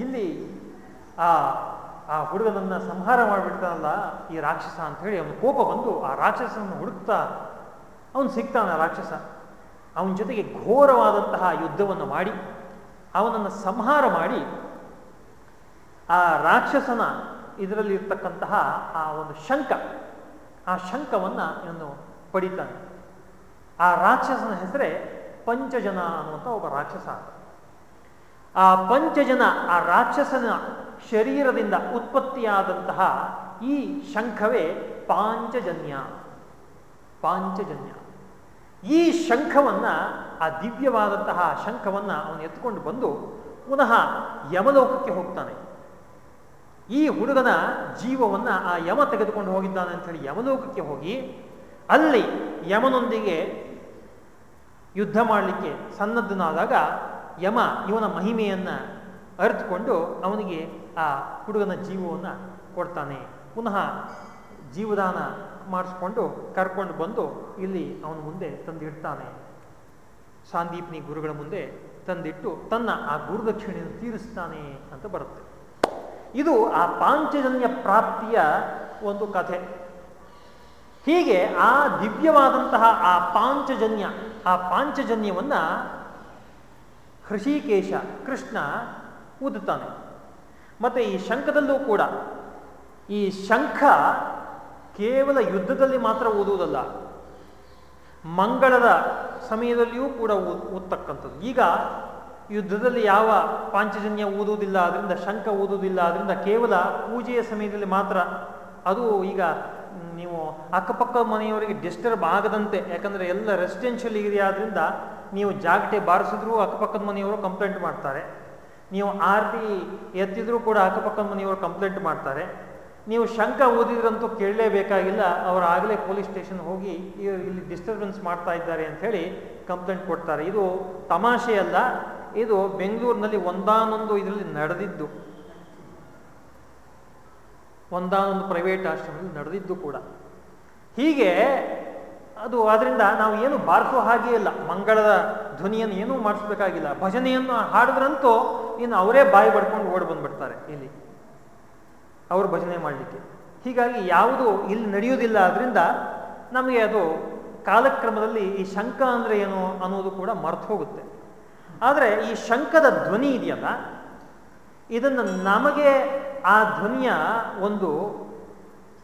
ಇಲ್ಲಿ ಆ ಆ ಹುಡುಗನನ್ನ ಸಂಹಾರ ಮಾಡಿಬಿಡ್ತಾನಲ್ಲ ಈ ರಾಕ್ಷಸ ಅಂತ ಹೇಳಿ ಅವನು ಕೋಪ ಬಂದು ಆ ರಾಕ್ಷಸನನ್ನು ಹುಡುಕ್ತಾ ಅವನು ಸಿಗ್ತಾನ ರಾಕ್ಷಸ. ಅವನ ಜೊತೆಗೆ ಘೋರವಾದಂತಹ ಯುದ್ಧವನ್ನು ಮಾಡಿ, ಅವನನ್ನು ಸಂಹಾರ ಮಾಡಿ ಆ ರಾಕ್ಷಸನ ಇದರಲ್ಲಿ ಇರ್ತಕ್ಕಂತಹ ಆ ಒಂದು ಶಂಕ ಆ ಶಂಕವನ್ನು ಇವನು ಪಡಿತಾನೆ. ಆ ರಾಕ್ಷಸನ ಹೆಸರೇ ಪಂಚಜನ ಅನ್ನುವಂಥ ಒಬ್ಬ ರಾಕ್ಷಸ ಆ ಪಂಚಜನ, ಆ ರಾಕ್ಷಸನ ಶರೀರದಿಂದ ಉತ್ಪತ್ತಿಯಾದಂತಹ ಈ ಶಂಖವೇ ಪಾಂಚಜನ್ಯ. ಪಾಂಚಜನ್ಯ. ಈ ಶಂಖವನ್ನ, ಆ ದಿವ್ಯವಾದಂತಹ ಶಂಖವನ್ನ ಅವನು ಎತ್ಕೊಂಡು ಬಂದು ಪುನಃ ಯಮಲೋಕಕ್ಕೆ ಹೋಗ್ತಾನೆ. ಈ ಹುಡುಗನ ಜೀವವನ್ನ ಆ ಯಮ ತೆಗೆದುಕೊಂಡು ಹೋಗಿದ್ದಾನೆ ಅಂತ ಹೇಳಿ ಯಮಲೋಕಕ್ಕೆ ಹೋಗಿ, ಅಲ್ಲಿ ಯಮನೊಂದಿಗೆ ಯುದ್ಧ ಮಾಡಲಿಕ್ಕೆ ಸನ್ನದ್ಧನಾದಾಗ ಯಮ, ಇವನ ಮಹಿಮೆಯನ್ನು ಅರಿತುಕೊಂಡು ಅವನಿಗೆ ಆ ಹುಡುಗನ ಜೀವವನ್ನು ಕೊಡ್ತಾನೆ. ಪುನಃ ಜೀವದಾನ ಮಾಡಿಸ್ಕೊಂಡು ಕರ್ಕೊಂಡು ಬಂದು ಇಲ್ಲಿ ಅವನ ಮುಂದೆ ತಂದಿಡ್ತಾನೆ. ಸಾಂದೀಪ್ನಿ ಗುರುಗಳ ಮುಂದೆ ತಂದಿಟ್ಟು ತನ್ನ ಆ ಗುರುದಕ್ಷಿಣೆಯನ್ನು ತೀರಿಸ್ತಾನೆ ಅಂತ ಬರುತ್ತೆ. ಇದು ಆ ಪಾಂಚಜನ್ಯ ಪ್ರಾಪ್ತಿಯ ಒಂದು ಕಥೆ. ಹೀಗೆ ಆ ದಿವ್ಯವಾದಂತಹ ಆ ಪಾಂಚಜನ್ಯ, ಆ ಪಾಂಚಜನ್ಯವನ್ನ ಹೃಷಿಕೇಶ ಕೃಷ್ಣ ಊದುತ್ತಾನೆ. ಮತ್ತೆ ಈ ಶಂಖದಲ್ಲೂ ಕೂಡ, ಈ ಶಂಖ ಕೇವಲ ಯುದ್ಧದಲ್ಲಿ ಮಾತ್ರ ಓದುವುದಲ್ಲ ಮಂಗಳದ ಸಮಯದಲ್ಲಿಯೂ ಕೂಡ ಓದ್ತಕ್ಕಂಥದ್ದು ಈಗ ಯುದ್ಧದಲ್ಲಿ ಯಾವ ಪಾಂಚಜನ್ಯ ಓದುವುದಿಲ್ಲ ಅದರಿಂದ ಶಂಖ ಓದುವುದಿಲ್ಲ ಅದರಿಂದ ಕೇವಲ ಪೂಜೆಯ ಸಮಯದಲ್ಲಿ ಮಾತ್ರ ಅದು ಈಗ ನೀವು ಅಕ್ಕಪಕ್ಕ ಮನೆಯವರಿಗೆ ಡಿಸ್ಟರ್ಬ್ ಆಗದಂತೆ, ಯಾಕಂದರೆ ಎಲ್ಲ ರೆಸಿಡೆನ್ಷಿಯಲ್ ಏರಿಯಾ ನೀವು ಜಾಗಟೆ ಬಾರಿಸಿದ್ರೂ ಅಕ್ಕಪಕ್ಕದ ಮನೆಯವರು ಕಂಪ್ಲೇಂಟ್ ಮಾಡ್ತಾರೆ. ನೀವು ಆರತಿ ಎತ್ತಿದ್ರೂ ಕೂಡ ಅಕ್ಕಪಕ್ಕದ ಮನೆಯವರು ಕಂಪ್ಲೇಂಟ್ ಮಾಡ್ತಾರೆ. ನೀವು ಶಂಕ ಓದಿದ್ರಂತೂ ಕೇಳಲೇಬೇಕಾಗಿಲ್ಲ, ಅವರು ಆಗಲೇ ಪೊಲೀಸ್ ಸ್ಟೇಷನ್ ಹೋಗಿ ಇಲ್ಲಿ ಡಿಸ್ಟರ್ಬೆನ್ಸ್ ಮಾಡ್ತಾ ಇದ್ದಾರೆ ಅಂತ ಹೇಳಿ ಕಂಪ್ಲೇಂಟ್ ಕೊಡ್ತಾರೆ. ಇದು ತಮಾಷೆ ಅಲ್ಲ, ಇದು ಬೆಂಗಳೂರಿನಲ್ಲಿ ಒಂದಾನೊಂದು ಇದರಲ್ಲಿ ನಡೆದಿದ್ದು. ಒಂದಾನೊಂದು ಪ್ರೈವೇಟ್ ಆಶ್ರಮದಲ್ಲಿ ನಡೆದಿದ್ದು ಕೂಡ. ಹೀಗೆ ಅದು ಅದರಿಂದ ನಾವು ಏನು ಬಾರಿಸೋ ಹಾಗೆ ಇಲ್ಲ. ಮಂಗಳದ ಧ್ವನಿಯನ್ನು ಏನೂ ಮಾಡಿಸ್ಬೇಕಾಗಿಲ್ಲ. ಭಜನೆಯನ್ನು ಹಾಡಿದ್ರಂತೂ ಇನ್ನು ಅವರೇ ಬಾಯಿ ಬಡ್ಕೊಂಡು ಓಡಿ ಬಂದ್ಬಿಡ್ತಾರೆ ಇಲ್ಲಿ. ಅವರು ಭಜನೆ ಮಾಡಲಿಕ್ಕೆ. ಹೀಗಾಗಿ ಯಾವುದು ಇಲ್ಲಿ ನಡೆಯುವುದಿಲ್ಲ ಅದರಿಂದ ನಮಗೆ ಅದು ಕಾಲಕ್ರಮದಲ್ಲಿ ಈ ಶಂಕ ಅಂದರೆ ಏನು ಅನ್ನೋದು ಕೂಡ ಮರ್ತು ಹೋಗುತ್ತೆ. ಆದರೆ ಈ ಶಂಕದ ಧ್ವನಿ ಇದೆಯಲ್ಲ, ಇದನ್ನು ನಮಗೆ ಆ ಧ್ವನಿಯ ಒಂದು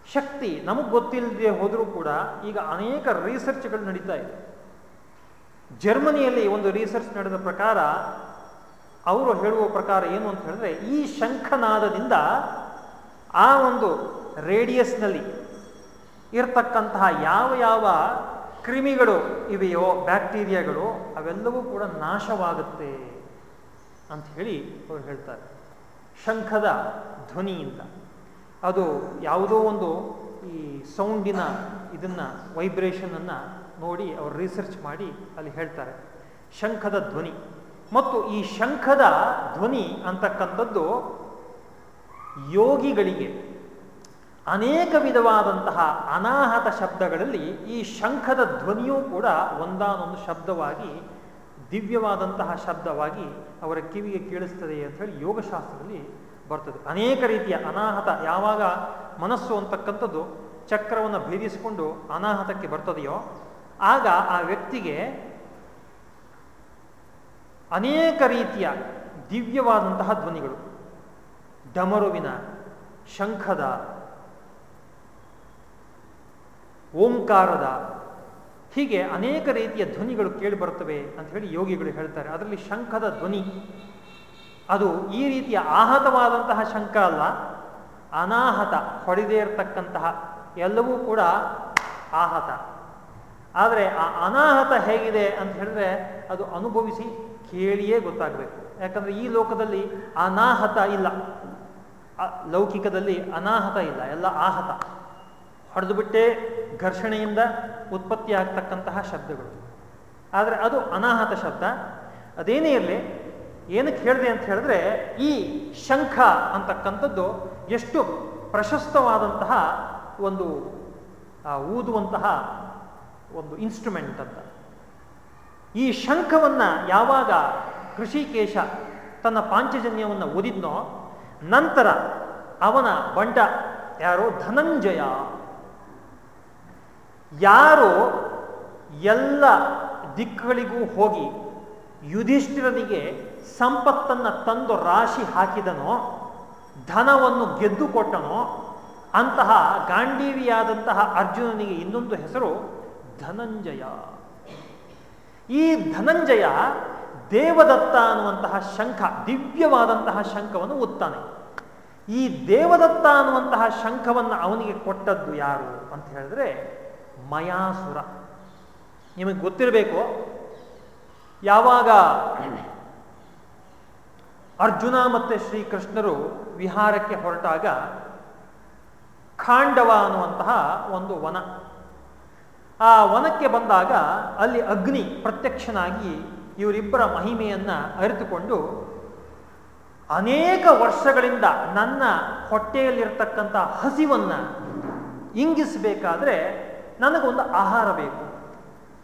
ಶಕ್ತಿ ನಮಗೆ ಗೊತ್ತಿಲ್ಲದೆ ಹೋದರೂ ಕೂಡ ಈಗ ಅನೇಕ ರಿಸರ್ಚ್ಗಳು ನಡೀತಾ ಇದೆ. ಜರ್ಮನಿಯಲ್ಲಿ ಒಂದು ರಿಸರ್ಚ್ ನಡೆದ ಪ್ರಕಾರ ಅವರು ಹೇಳುವ ಪ್ರಕಾರ ಏನು ಅಂತ ಹೇಳಿದ್ರೆ ಈ ಶಂಖನಾದದಿಂದ ಆ ಒಂದು ರೇಡಿಯಸ್ನಲ್ಲಿ ಇರತಕ್ಕಂತಹ ಯಾವ ಯಾವ ಕ್ರಿಮಿಗಳು ಇವೆಯೋ ಬ್ಯಾಕ್ಟೀರಿಯಾಗಳು ಅವೆಲ್ಲವೂ ಕೂಡ ನಾಶವಾಗುತ್ತೆ ಅಂತ ಹೇಳಿ ಅವರು ಹೇಳ್ತಾರೆ. ಶಂಖದ ಧ್ವನಿಯಿಂದ ಅದು ಯಾವುದೋ ಒಂದು ಈ ಸೌಂಡಿನ ಇದನ್ನು ವೈಬ್ರೇಷನನ್ನು ನೋಡಿ ಅವರು ರಿಸರ್ಚ್ ಮಾಡಿ ಅಲ್ಲಿ ಹೇಳ್ತಾರೆ. ಶಂಖದ ಧ್ವನಿ. ಮತ್ತು ಈ ಶಂಖದ ಧ್ವನಿ ಅಂತಕ್ಕಂಥದ್ದು ಯೋಗಿಗಳಿಗೆ ಅನೇಕ ವಿಧವಾದಂತಹ ಅನಾಹತ ಶಬ್ದಗಳಲ್ಲಿ ಈ ಶಂಖದ ಧ್ವನಿಯೂ ಕೂಡ ಒಂದಾನೊಂದು ಶಬ್ದವಾಗಿ, ದಿವ್ಯವಾದಂತಹ ಶಬ್ದವಾಗಿ ಅವರ ಕಿವಿಗೆ ಕೇಳಿಸ್ತದೆ ಅಂತ ಹೇಳಿ ಯೋಗಶಾಸ್ತ್ರದಲ್ಲಿ ಬರ್ತದೆ. ಅನೇಕ ರೀತಿಯ ಅನಾಹತ ಯಾವಾಗ ಮನಸ್ಸು ಅಂತಕ್ಕಂಥದ್ದು ಚಕ್ರವನ್ನು ಭೇದಿಸಿಕೊಂಡು ಅನಾಹತಕ್ಕೆ ಬರ್ತದೆಯೋ, ಆಗ ಆ ವ್ಯಕ್ತಿಗೆ ಅನೇಕ ರೀತಿಯ ದಿವ್ಯವಾದಂತಹ ಧ್ವನಿಗಳು. ಡಮರುವಿನ ಶಂಖದ, ಓಂಕಾರದ ಹೀಗೆ ಅನೇಕ ರೀತಿಯ ಧ್ವನಿಗಳು ಕೇಳಿ ಬರ್ತವೆ ಅಂತ ಹೇಳಿ ಯೋಗಿಗಳು ಹೇಳ್ತಾರೆ. ಅದರಲ್ಲಿ ಶಂಖದ ಧ್ವನಿ ಅದು ಈ ರೀತಿಯ ಆಹತವಾದಂತಹ ಶಂಕ ಅಲ್ಲ, ಅನಾಹತ, ಹೊಡೆದೇ ಇರತಕ್ಕಂತಹ ಎಲ್ಲವೂ ಕೂಡ ಆಹತ. ಆದರೆ ಆ ಅನಾಹತ ಹೇಗಿದೆ ಅಂತ ಹೇಳಿದ್ರೆ ಅದು ಅನುಭವಿಸಿ ಕೇಳಿಯೇ ಗೊತ್ತಾಗಬೇಕು. ಯಾಕಂದ್ರೆ ಈ ಲೋಕದಲ್ಲಿ ಅನಾಹತ ಇಲ್ಲ. ಲೌಕಿಕದಲ್ಲಿ ಅನಾಹತ ಇಲ್ಲ, ಎಲ್ಲ ಆಹತ. ಹೊಡೆದು ಬಿಟ್ಟೇ ಘರ್ಷಣೆಯಿಂದ ಉತ್ಪತ್ತಿ ಆಗ್ತಕ್ಕಂತಹ ಶಬ್ದಗಳು. ಆದರೆ ಅದು ಅನಾಹತ ಶಬ್ದ. ಅದೇನೇ ಇರಲಿ ಏನಕ್ಕೆ ಹೇಳಿದೆ ಅಂತ ಹೇಳಿದ್ರೆ, ಈ ಶಂಖ ಅಂತಕ್ಕಂಥದ್ದು ಎಷ್ಟು ಪ್ರಶಸ್ತವಾದಂತಹ ಒಂದು ಊದುವಂತಹ ಒಂದು ಇನ್ಸ್ಟ್ರುಮೆಂಟ್ ಅಂತ. ಈ ಶಂಖವನ್ನು ಯಾವಾಗ ಕೃಷಿಕೇಶ ತನ್ನ ಪಾಂಚಜನ್ಯವನ್ನು ಓದಿದ್ನೋ ನಂತರ ಅವನ ಬಂಟ ಯಾರೋ? ಧನಂಜಯ. ಯಾರು ಎಲ್ಲ ದಿಕ್ಕುಗಳಿಗೂ ಹೋಗಿ ಯುಧಿಷ್ಠಿರನಿಗೆ ಸಂಪತ್ತನ್ನು ತಂದು ರಾಶಿ ಹಾಕಿದನೋ, ಧನವನ್ನು ಗೆದ್ದು ಕೊಟ್ಟನೋ, ಅಂತಹ ಗಾಂಡೀವಿಯಾದಂತಹ ಅರ್ಜುನನಿಗೆ ಇನ್ನೊಂದು ಹೆಸರು ಧನಂಜಯ. ಈ ಧನಂಜಯ ದೇವದತ್ತ ಅನ್ನುವಂತಹ ಶಂಖ, ದಿವ್ಯವಾದಂತಹ ಶಂಖವನ್ನು ಓದ್ತಾನೆ ಈ ದೇವದತ್ತ ಅನ್ನುವಂತಹ ಶಂಖವನ್ನು ಅವನಿಗೆ ಕೊಟ್ಟದ್ದು ಯಾರು ಅಂತ ಹೇಳಿದ್ರೆ ಮಯಾಸುರ. ನಿಮಗೆ ಗೊತ್ತಿರಬೇಕು? ಯಾವಾಗ ಅರ್ಜುನ ಮತ್ತು ಶ್ರೀಕೃಷ್ಣರು ವಿಹಾರಕ್ಕೆ ಹೊರಟಾಗ ಖಾಂಡವ ಅನ್ನುವಂತಹ ಒಂದು ವನ. ಆ ವನಕ್ಕೆ ಬಂದಾಗ ಅಲ್ಲಿ ಅಗ್ನಿ ಪ್ರತ್ಯಕ್ಷನಾಗಿ ಇವರಿಬ್ಬರ ಮಹಿಮೆಯನ್ನು ಅರಿತುಕೊಂಡು ಅನೇಕ ವರ್ಷಗಳಿಂದ ನನ್ನ ಹೊಟ್ಟೆಯಲ್ಲಿರ್ತಕ್ಕಂಥ ಹಸಿವನ್ನ ಇಂಗಿಸಬೇಕಾದ್ರೆ ನನಗೊಂದು ಆಹಾರ ಬೇಕು.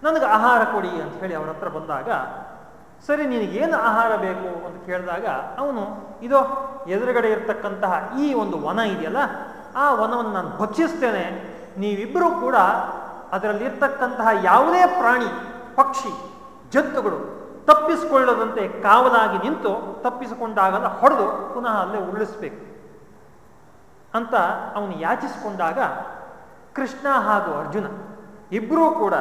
ನನಗೆ ಆಹಾರ ಕೊಡಿ ಅಂತ ಹೇಳಿ ಅವರ ಹತ್ರ ಬಂದಾಗ ಸರಿ, ನಿನಗೇನು ಆಹಾರ ಬೇಕು ಅಂತ ಕೇಳಿದಾಗ ಅವನು, ಇದು, ಎದುರುಗಡೆ ಇರತಕ್ಕಂತಹ ಈ ಒಂದು ವನ ಇದೆಯಲ್ಲ, ಆ ವನವನ್ನು ನಾನು ಭಕ್ಷಿಸ್ತೇನೆ. ನೀವಿಬ್ಬರೂ ಕೂಡ ಅದರಲ್ಲಿರ್ತಕ್ಕಂತಹ ಯಾವುದೇ ಪ್ರಾಣಿ, ಪಕ್ಷಿ, ಜಂತುಗಳು ತಪ್ಪಿಸಿಕೊಳ್ಳದಂತೆ ಕಾವಲಾಗಿ ನಿಂತು ತಪ್ಪಿಸಿಕೊಂಡಾಗಲ್ಲ ಹೊಡೆದು ಪುನಃ ಅಲ್ಲೇ ಉರುಳಿಸ್ಬೇಕು. ಅಂತ ಅವನು ಯಾಚಿಸಿಕೊಂಡಾಗ ಕೃಷ್ಣ ಹಾಗೂ ಅರ್ಜುನ ಇಬ್ಬರೂ ಕೂಡ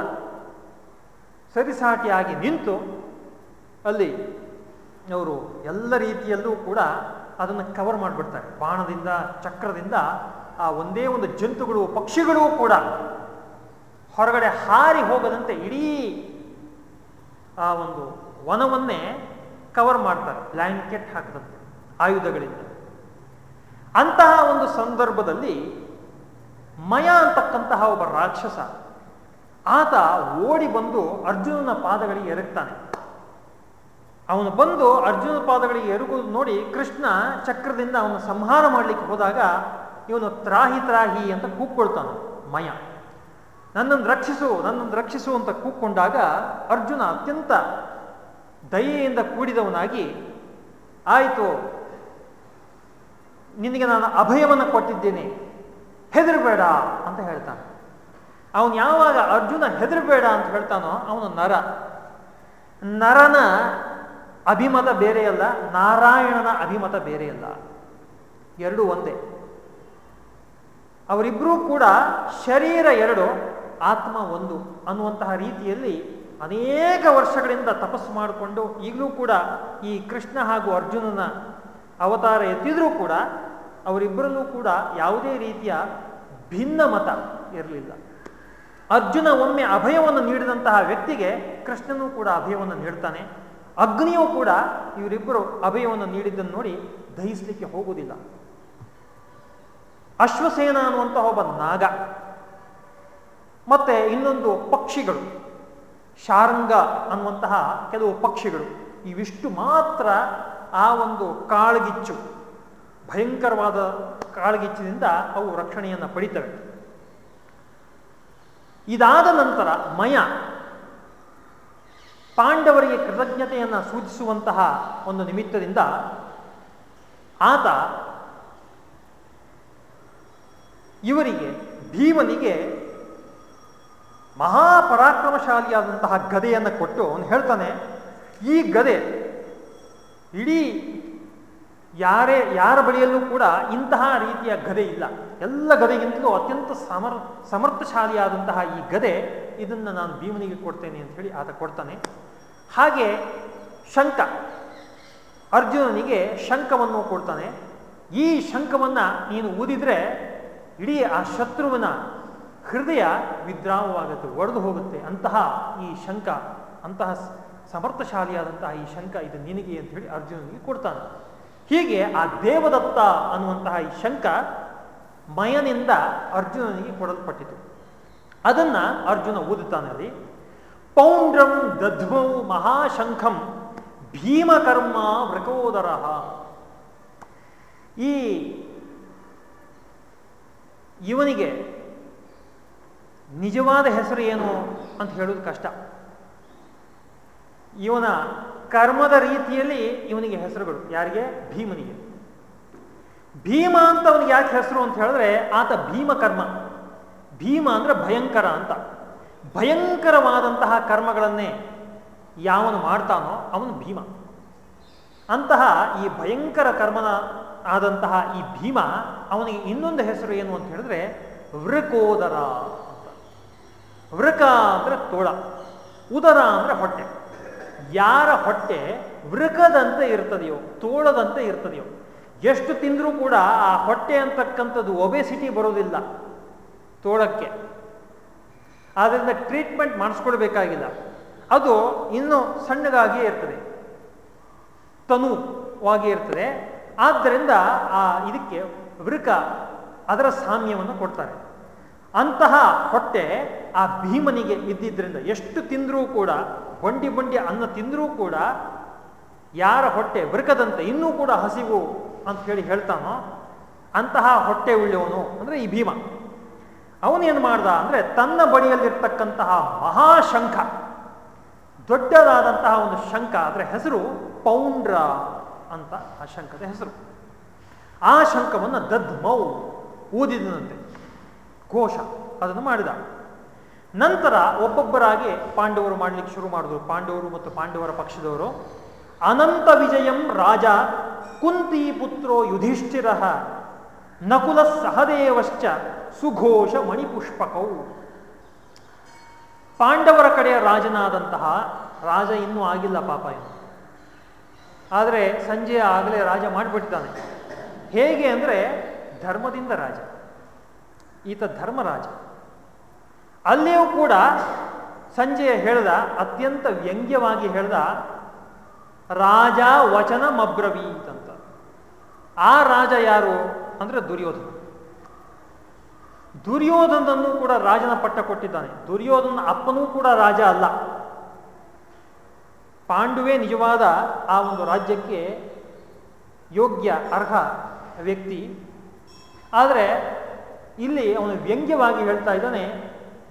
ಸರಿಸಾಟಿಯಾಗಿ ನಿಂತು ಅಲ್ಲಿ ಅವರು ಎಲ್ಲ ರೀತಿಯಲ್ಲೂ ಕೂಡ ಅದನ್ನು ಕವರ್ ಮಾಡಿಬಿಡ್ತಾರೆ. ಬಾಣದಿಂದ, ಚಕ್ರದಿಂದ, ಆ ಒಂದೇ ಒಂದು ಜಂತುಗಳು, ಪಕ್ಷಿಗಳು ಕೂಡ ಹೊರಗಡೆ ಹಾರಿ ಹೋಗದಂತೆ ಇಡೀ ಆ ಒಂದು ವನವನ್ನೇ ಕವರ್ ಮಾಡ್ತಾರೆ ಬ್ಲ್ಯಾಂಕೆಟ್ ಹಾಕದಂತೆ, ಆಯುಧಗಳಿಂದ. ಅಂತಹ ಒಂದು ಸಂದರ್ಭದಲ್ಲಿ ಮಯ ಅಂತಕ್ಕಂತಹ ಒಬ್ಬ ರಾಕ್ಷಸ, ಆತ ಓಡಿ ಬಂದು ಅರ್ಜುನನ ಪಾದಗಳಿಗೆ ಎರಗ್ತಾನೆ. ಅವನು ಬಂದು ಅರ್ಜುನ ಪಾದಗಳಿಗೆ ಎರುಗುವುದು ನೋಡಿ ಕೃಷ್ಣ ಚಕ್ರದಿಂದ ಅವನು ಸಂಹಾರ ಮಾಡಲಿಕ್ಕೆ ಹೋದಾಗ ಇವನು ತ್ರಾಹಿ ತ್ರಾಹಿ ಅಂತ ಕೂಕ್ಕೊಳ್ತಾನೆ, ಮಯ. ನನ್ನನ್ನು ರಕ್ಷಿಸು ನನ್ನನ್ನು ರಕ್ಷಿಸು ಅಂತ ಕೂಕ್ಕೊಂಡಾಗ ಅರ್ಜುನ ಅತ್ಯಂತ ದಯೆಯಿಂದ ಕೂಡಿದವನಾಗಿ, ಆಯಿತು, ನಿನಗೆ ನಾನು ಅಭಯವನ್ನು ಕೊಟ್ಟಿದ್ದೇನೆ, ಹೆದರಬೇಡ ಅಂತ ಹೇಳ್ತಾನೆ. ಅವನು ಯಾವಾಗ ಅರ್ಜುನ ಹೆದರಬೇಡ ಅಂತ ಹೇಳ್ತಾನೋ ಅವನು ನರ. ನರನ ಅಭಿಮತ ಬೇರೆಯಲ್ಲ ನಾರಾಯಣನ ಅಭಿಮತ ಬೇರೆಯಲ್ಲ ಎರಡು ಒಂದೇ. ಅವರಿಬ್ಬರೂ ಕೂಡ ಶರೀರ ಎರಡು, ಆತ್ಮ ಒಂದು ಅನ್ನುವಂತಹ ರೀತಿಯಲ್ಲಿ ಅನೇಕ ವರ್ಷಗಳಿಂದ ತಪಸ್ಸು ಮಾಡಿಕೊಂಡು ಈಗಲೂ ಕೂಡ ಈ ಕೃಷ್ಣ ಹಾಗೂ ಅರ್ಜುನನ ಅವತಾರ ಎತ್ತಿದ್ರೂ ಕೂಡ ಅವರಿಬ್ಬರಲ್ಲೂ ಕೂಡ ಯಾವುದೇ ರೀತಿಯ ಭಿನ್ನ ಮತ ಇರಲಿಲ್ಲ. ಅರ್ಜುನ ಒಮ್ಮೆ ಅಭಯವನ್ನು ನೀಡಿದಂತಹ ವ್ಯಕ್ತಿಗೆ ಕೃಷ್ಣನೂ ಕೂಡ ಅಭಯವನ್ನು ನೀಡ್ತಾನೆ. ಅಗ್ನಿಯೂ ಕೂಡ ಇವರಿಬ್ಬರು ಅಭಯವನ್ನು ನೀಡಿದ್ದನ್ನು ನೋಡಿ ದಹಿಸಲಿಕ್ಕೆ ಹೋಗುವುದಿಲ್ಲ. ಅಶ್ವಸೇನ ಅನ್ನುವಂತಹ ಒಬ್ಬ ನಾಗ. ಮತ್ತೆ ಇನ್ನೊಂದು ಪಕ್ಷಿಗಳು. ಶಾರಂಗ ಅನ್ನುವಂತಹ ಕೆಲವು ಪಕ್ಷಿಗಳು. ಇವಿಷ್ಟು ಮಾತ್ರ ಆ ಒಂದು ಕಾಳ್ಗಿಚ್ಚು, ಭಯಂಕರವಾದ ಕಾಳ್ಗಿಚ್ಚಿನಿಂದ ಅವು ರಕ್ಷಣೆಯನ್ನು ಪಡಿತವೆ. ಇದಾದ ನಂತರ ಮಯ ಪಾಂಡವರಿಗೆ ಕೃತಜ್ಞತೆಯನ್ನು ಸೂಚಿಸುವಂತಹ ಒಂದು ನಿಮಿತ್ತದಿಂದ ಆತ ಇವರಿಗೆ, ಭೀಮನಿಗೆ ಮಹಾಪರಾಕ್ರಮಶಾಲಿಯಾದಂತಹ ಗದೆಯನ್ನು ಕೊಟ್ಟು ಅವನು ಹೇಳ್ತಾನೆ, ಈ ಗದೆ ಇಡೀ ಯಾರೇ, ಯಾರ ಬಳಿಯಲ್ಲೂ ಕೂಡ ಇಂತಹ ರೀತಿಯ ಗದೆ ಇಲ್ಲ. ಎಲ್ಲ ಗದೆಗಿಂತಲೂ ಅತ್ಯಂತ ಸಮರ್, ಸಮರ್ಥಶಾಲಿಯಾದಂತಹ ಈ ಗದೆ, ಇದನ್ನು ನಾನು ಭೀಮನಿಗೆ ಕೊಡ್ತೇನೆ ಅಂತ ಹೇಳಿ ಆತ ಕೊಡ್ತಾನೆ. ಹಾಗೆ ಶಂಕ ಅರ್ಜುನನಿಗೆ ಶಂಕವನ್ನು ಕೊಡ್ತಾನೆ. ಈ ಶಂಕವನ್ನು ನೀನು ಊದಿದ್ರೆ ಇಡೀ ಆ ಶತ್ರುವಿನ ಹೃದಯ ವಿದ್ರಾಮವಾಗುತ್ತೆ ಒಡೆದು ಹೋಗುತ್ತೆ. ಅಂತಹ ಈ ಶಂಕ ಅಂತಹ ಸಮರ್ಥಶಾಲಿಯಾದಂತಹ ಈ ಶಂಕ ಇದು ನಿನಗೆ ಅಂತ ಹೇಳಿ ಅರ್ಜುನನಿಗೆ ಕೊಡ್ತಾನೆ. ಹೀಗೆ ಆ ದೇವದತ್ತ ಅನ್ನುವಂತಹ ಈ ಶಂಕ ಮಯನಿಂದ ಅರ್ಜುನನಿಗೆ ಕೊಡಲ್ಪಟ್ಟಿತು. ಅದನ್ನ ಅರ್ಜುನ ಓದುತ್ತಾನಲ್ಲಿ, ಪೌಂಡ್ರಂ ದಧ್ಮೌ ಮಹಾಶಂಖಂ ಭೀಮಕರ್ಮ ವೃಕೋದರ. ಈ ಇವನಿಗೆ ನಿಜವಾದ ಹೆಸರು ಏನು ಅಂತ ಹೇಳೋದು ಕಷ್ಟ. ಇವನ ಕರ್ಮದ ರೀತಿಯಲ್ಲಿ ಇವನಿಗೆ ಹೆಸರುಗಳು. ಯಾರಿಗೆ? ಭೀಮನಿಗೆ. ಭೀಮ ಅಂತ ಅವನಿಗೆ ಯಾಕೆ ಹೆಸರು ಅಂತ ಹೇಳಿದ್ರೆ, ಆತ ಭೀಮ ಕರ್ಮ. ಭೀಮ ಅಂದ್ರೆ ಭಯಂಕರ ಅಂತ. ಭಯಂಕರವಾದಂತಹ ಕರ್ಮಗಳನ್ನೇ ಯಾವನು ಮಾಡ್ತಾನೋ ಅವನು ಭೀಮ. ಅಂತಹ ಈ ಭಯಂಕರ ಕರ್ಮನ ಆದಂತಹ ಈ ಭೀಮ ಅವನಿಗೆ ಇನ್ನೊಂದು ಹೆಸರು ಏನು ಅಂತ ಹೇಳಿದ್ರೆ, ವೃಕೋದರ ಅಂತ. ವೃಕ ಅಂದ್ರೆ ತೋಳ. ಉದರ ಅಂದ್ರೆ ಹೊಟ್ಟೆ. ಯಾರ ಹೊಟ್ಟೆ ವೃಕದಂತೆ ಇರ್ತದೆಯೋ, ತೋಳದಂತೆ ಇರ್ತದೆಯೋ, ಎಷ್ಟು ತಿಂದರೂ ಕೂಡ ಆ ಹೊಟ್ಟೆ ಅಂತಕ್ಕಂಥದ್ದು ಒಬೆಸಿಟಿ ಬರೋದಿಲ್ಲ ತೋಳಕ್ಕೆ. ಆದ್ದರಿಂದ ಟ್ರೀಟ್ಮೆಂಟ್ ಮಾಡಿಸ್ಕೊಳ್ಬೇಕಾಗಿಲ್ಲ. ಅದು ಇನ್ನೂ ಸಣ್ಣಗಾಗಿಯೇ ಇರ್ತದೆ. ತನುವಾಗಿ ಇರ್ತದೆ. ಆದ್ದರಿಂದ ಆ ಇದಕ್ಕೆ ವೃಕ ಅದರ ಸಾಮ್ಯವನ್ನು ಕೊಡ್ತಾರೆ. ಅಂತಹ ಹೊಟ್ಟೆ ಆ ಭೀಮನಿಗೆ ಇದ್ದಿದ್ದರಿಂದ ಎಷ್ಟು ತಿಂದರೂ ಕೂಡ, ಬಂಡಿ ಬಂಡಿ ಅನ್ನ ತಿಂದರೂ ಕೂಡ ಯಾರ ಹೊಟ್ಟೆ ಬೃಕದಂತೆ ಇನ್ನೂ ಕೂಡ ಹಸಿವು ಅಂತ ಹೇಳಿ ಹೇಳ್ತಾನೋ, ಅಂತಹ ಹೊಟ್ಟೆ ಉಳ್ಳವನು ಅಂದರೆ ಈ ಭೀಮ. ಅವನೇನು ಮಾಡ್ದ ಅಂದರೆ ತನ್ನ ಬಳಿಯಲ್ಲಿರ್ತಕ್ಕಂತಹ ಮಹಾಶಂಖ, ದೊಡ್ಡದಾದಂತಹ ಒಂದು ಶಂಖ ಅದರ ಹೆಸರು ಪೌಂಡ್ರ ಅಂತ ಆ ಶಂಖದ ಹೆಸರು. ಆ ಶಂಖವನ್ನು ದದ್ಮೌ ಊದಿದನಂತೆ. ಘೋಷ. ಅದನ್ನು ಮಾಡಿದ. ನಂತರ ಒಬ್ಬೊಬ್ಬರಾಗಿ ಪಾಂಡವರು ಮಾಡಲಿಕ್ಕೆ ಶುರು ಮಾಡಿದ್ರು. ಪಾಂಡವರು ಮತ್ತು ಪಾಂಡವರ ಪಕ್ಷದವರು. ಅನಂತ ವಿಜಯಂ ರಾಜ ಕುಂತಿ ಪುತ್ರೋ ಯುಧಿಷ್ಠಿರ ನಕುಲ ಸಹದೇವಶ್ಚ ಸುಘೋಷ ಮಣಿಪುಷ್ಪಕವು ಪಾಂಡವರ ಕಡೆಯ ರಾಜನಾದಂತಹ ರಾಜ ಇನ್ನೂ ಆಗಿಲ್ಲ ಪಾಪ ಇನ್ನು. ಆದರೆ ಸಂಜೆ ಆಗಲೇ ರಾಜ ಮಾಡಿಬಿಟ್ಟಿದ್ದಾನೆ. ಹೇಗೆ ಅಂದರೆ ಧರ್ಮದಿಂದ ರಾಜ. ಈತ ಧರ್ಮರಾಜ. ಅಲ್ಲಿಯೂ ಕೂಡ ಸಂಜೆಯ ಹೇಳ್ದ, ಅತ್ಯಂತ ವ್ಯಂಗ್ಯವಾಗಿ ಹೇಳ್ದ, ರಾಜ ವಚನ ಮಬ್ರವೀತ್ ಅಂತ. ಆ ರಾಜ ಯಾರು ಅಂದ್ರೆ ದುರ್ಯೋಧನ. ದುರ್ಯೋಧನನ್ನು ಕೂಡ ರಾಜನ ಪಟ್ಟ ಕೊಟ್ಟಿದ್ದಾನೆ. ದುರ್ಯೋಧನ ಅಪ್ಪನೂ ಕೂಡ ರಾಜ ಅಲ್ಲ. ಪಾಂಡುವೆ ನಿಜವಾದ ಆ ಒಂದು ರಾಜ್ಯಕ್ಕೆ ಯೋಗ್ಯ ಅರ್ಹ ವ್ಯಕ್ತಿ. ಆದರೆ ಇಲ್ಲಿ ಅವನು ವ್ಯಂಗ್ಯವಾಗಿ ಹೇಳ್ತಾ ಇದ್ದಾನೆ,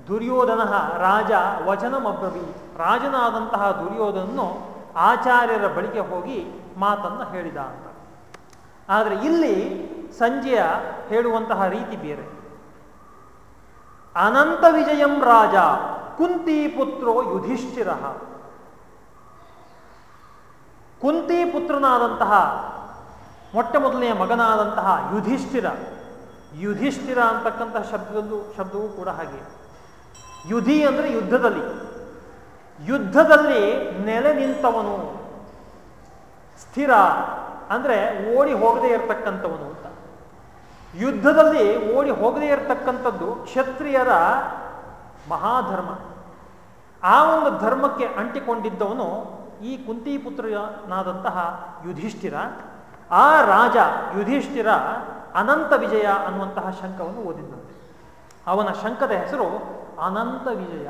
ದುರ್ಯೋಧನ ರಾಜ ವಚನಮಬ್ರವಿ ರಾಜನಾದಂತಹ ದುರ್ಯೋಧನನ್ನು ಆಚಾರ್ಯರ ಬಳಿಗೆ ಹೋಗಿ ಮಾತನ್ನು ಹೇಳಿದ ಅಂತ. ಆದರೆ ಇಲ್ಲಿ ಸಂಜೆಯ ಹೇಳುವಂತಹ ರೀತಿ ಬೇರೆ. ಅನಂತ ವಿಜಯಂ ರಾಜ, ಕುಂತಿ ಪುತ್ರೋ ಯುಧಿಷ್ಠಿರ. ಕುಂತಿ ಪುತ್ರನಾದಂತಹ ಮೊಟ್ಟ ಮೊದಲನೆಯ ಮಗನಾದಂತಹ ಯುಧಿಷ್ಠಿರ ಯುಧಿಷ್ಠಿರ ಅಂತಕ್ಕಂತಹ ಶಬ್ದದ್ದು ಶಬ್ದವೂ ಕೂಡ ಹಾಗೆ ಯುಧಿ ಅಂದರೆ ಯುದ್ಧದಲ್ಲಿ. ಯುದ್ಧದಲ್ಲಿ ನೆಲೆ ನಿಂತವನು, ಸ್ಥಿರ, ಅಂದರೆ ಓಡಿ ಹೋಗದೇ ಇರತಕ್ಕಂಥವನು ಅಂತ. ಯುದ್ಧದಲ್ಲಿ ಓಡಿ ಹೋಗದೇ ಇರತಕ್ಕಂಥದ್ದು ಕ್ಷತ್ರಿಯರ ಮಹಾಧರ್ಮ. ಆ ಒಂದು ಧರ್ಮಕ್ಕೆ ಅಂಟಿಕೊಂಡಿದ್ದವನು ಈ ಕುಂತಿಪುತ್ರನಾದಂತಹ ಯುಧಿಷ್ಠಿರ. ಆ ರಾಜ ಯುಧಿಷ್ಠಿರ ಅನಂತ ವಿಜಯ ಅನ್ನುವಂತಹ ಶಂಕವನ್ನು ಓದಿದ್ದಂತೆ ಅವನ ಶಂಕದ ಹೆಸರು ಅನಂತ ವಿಜಯ.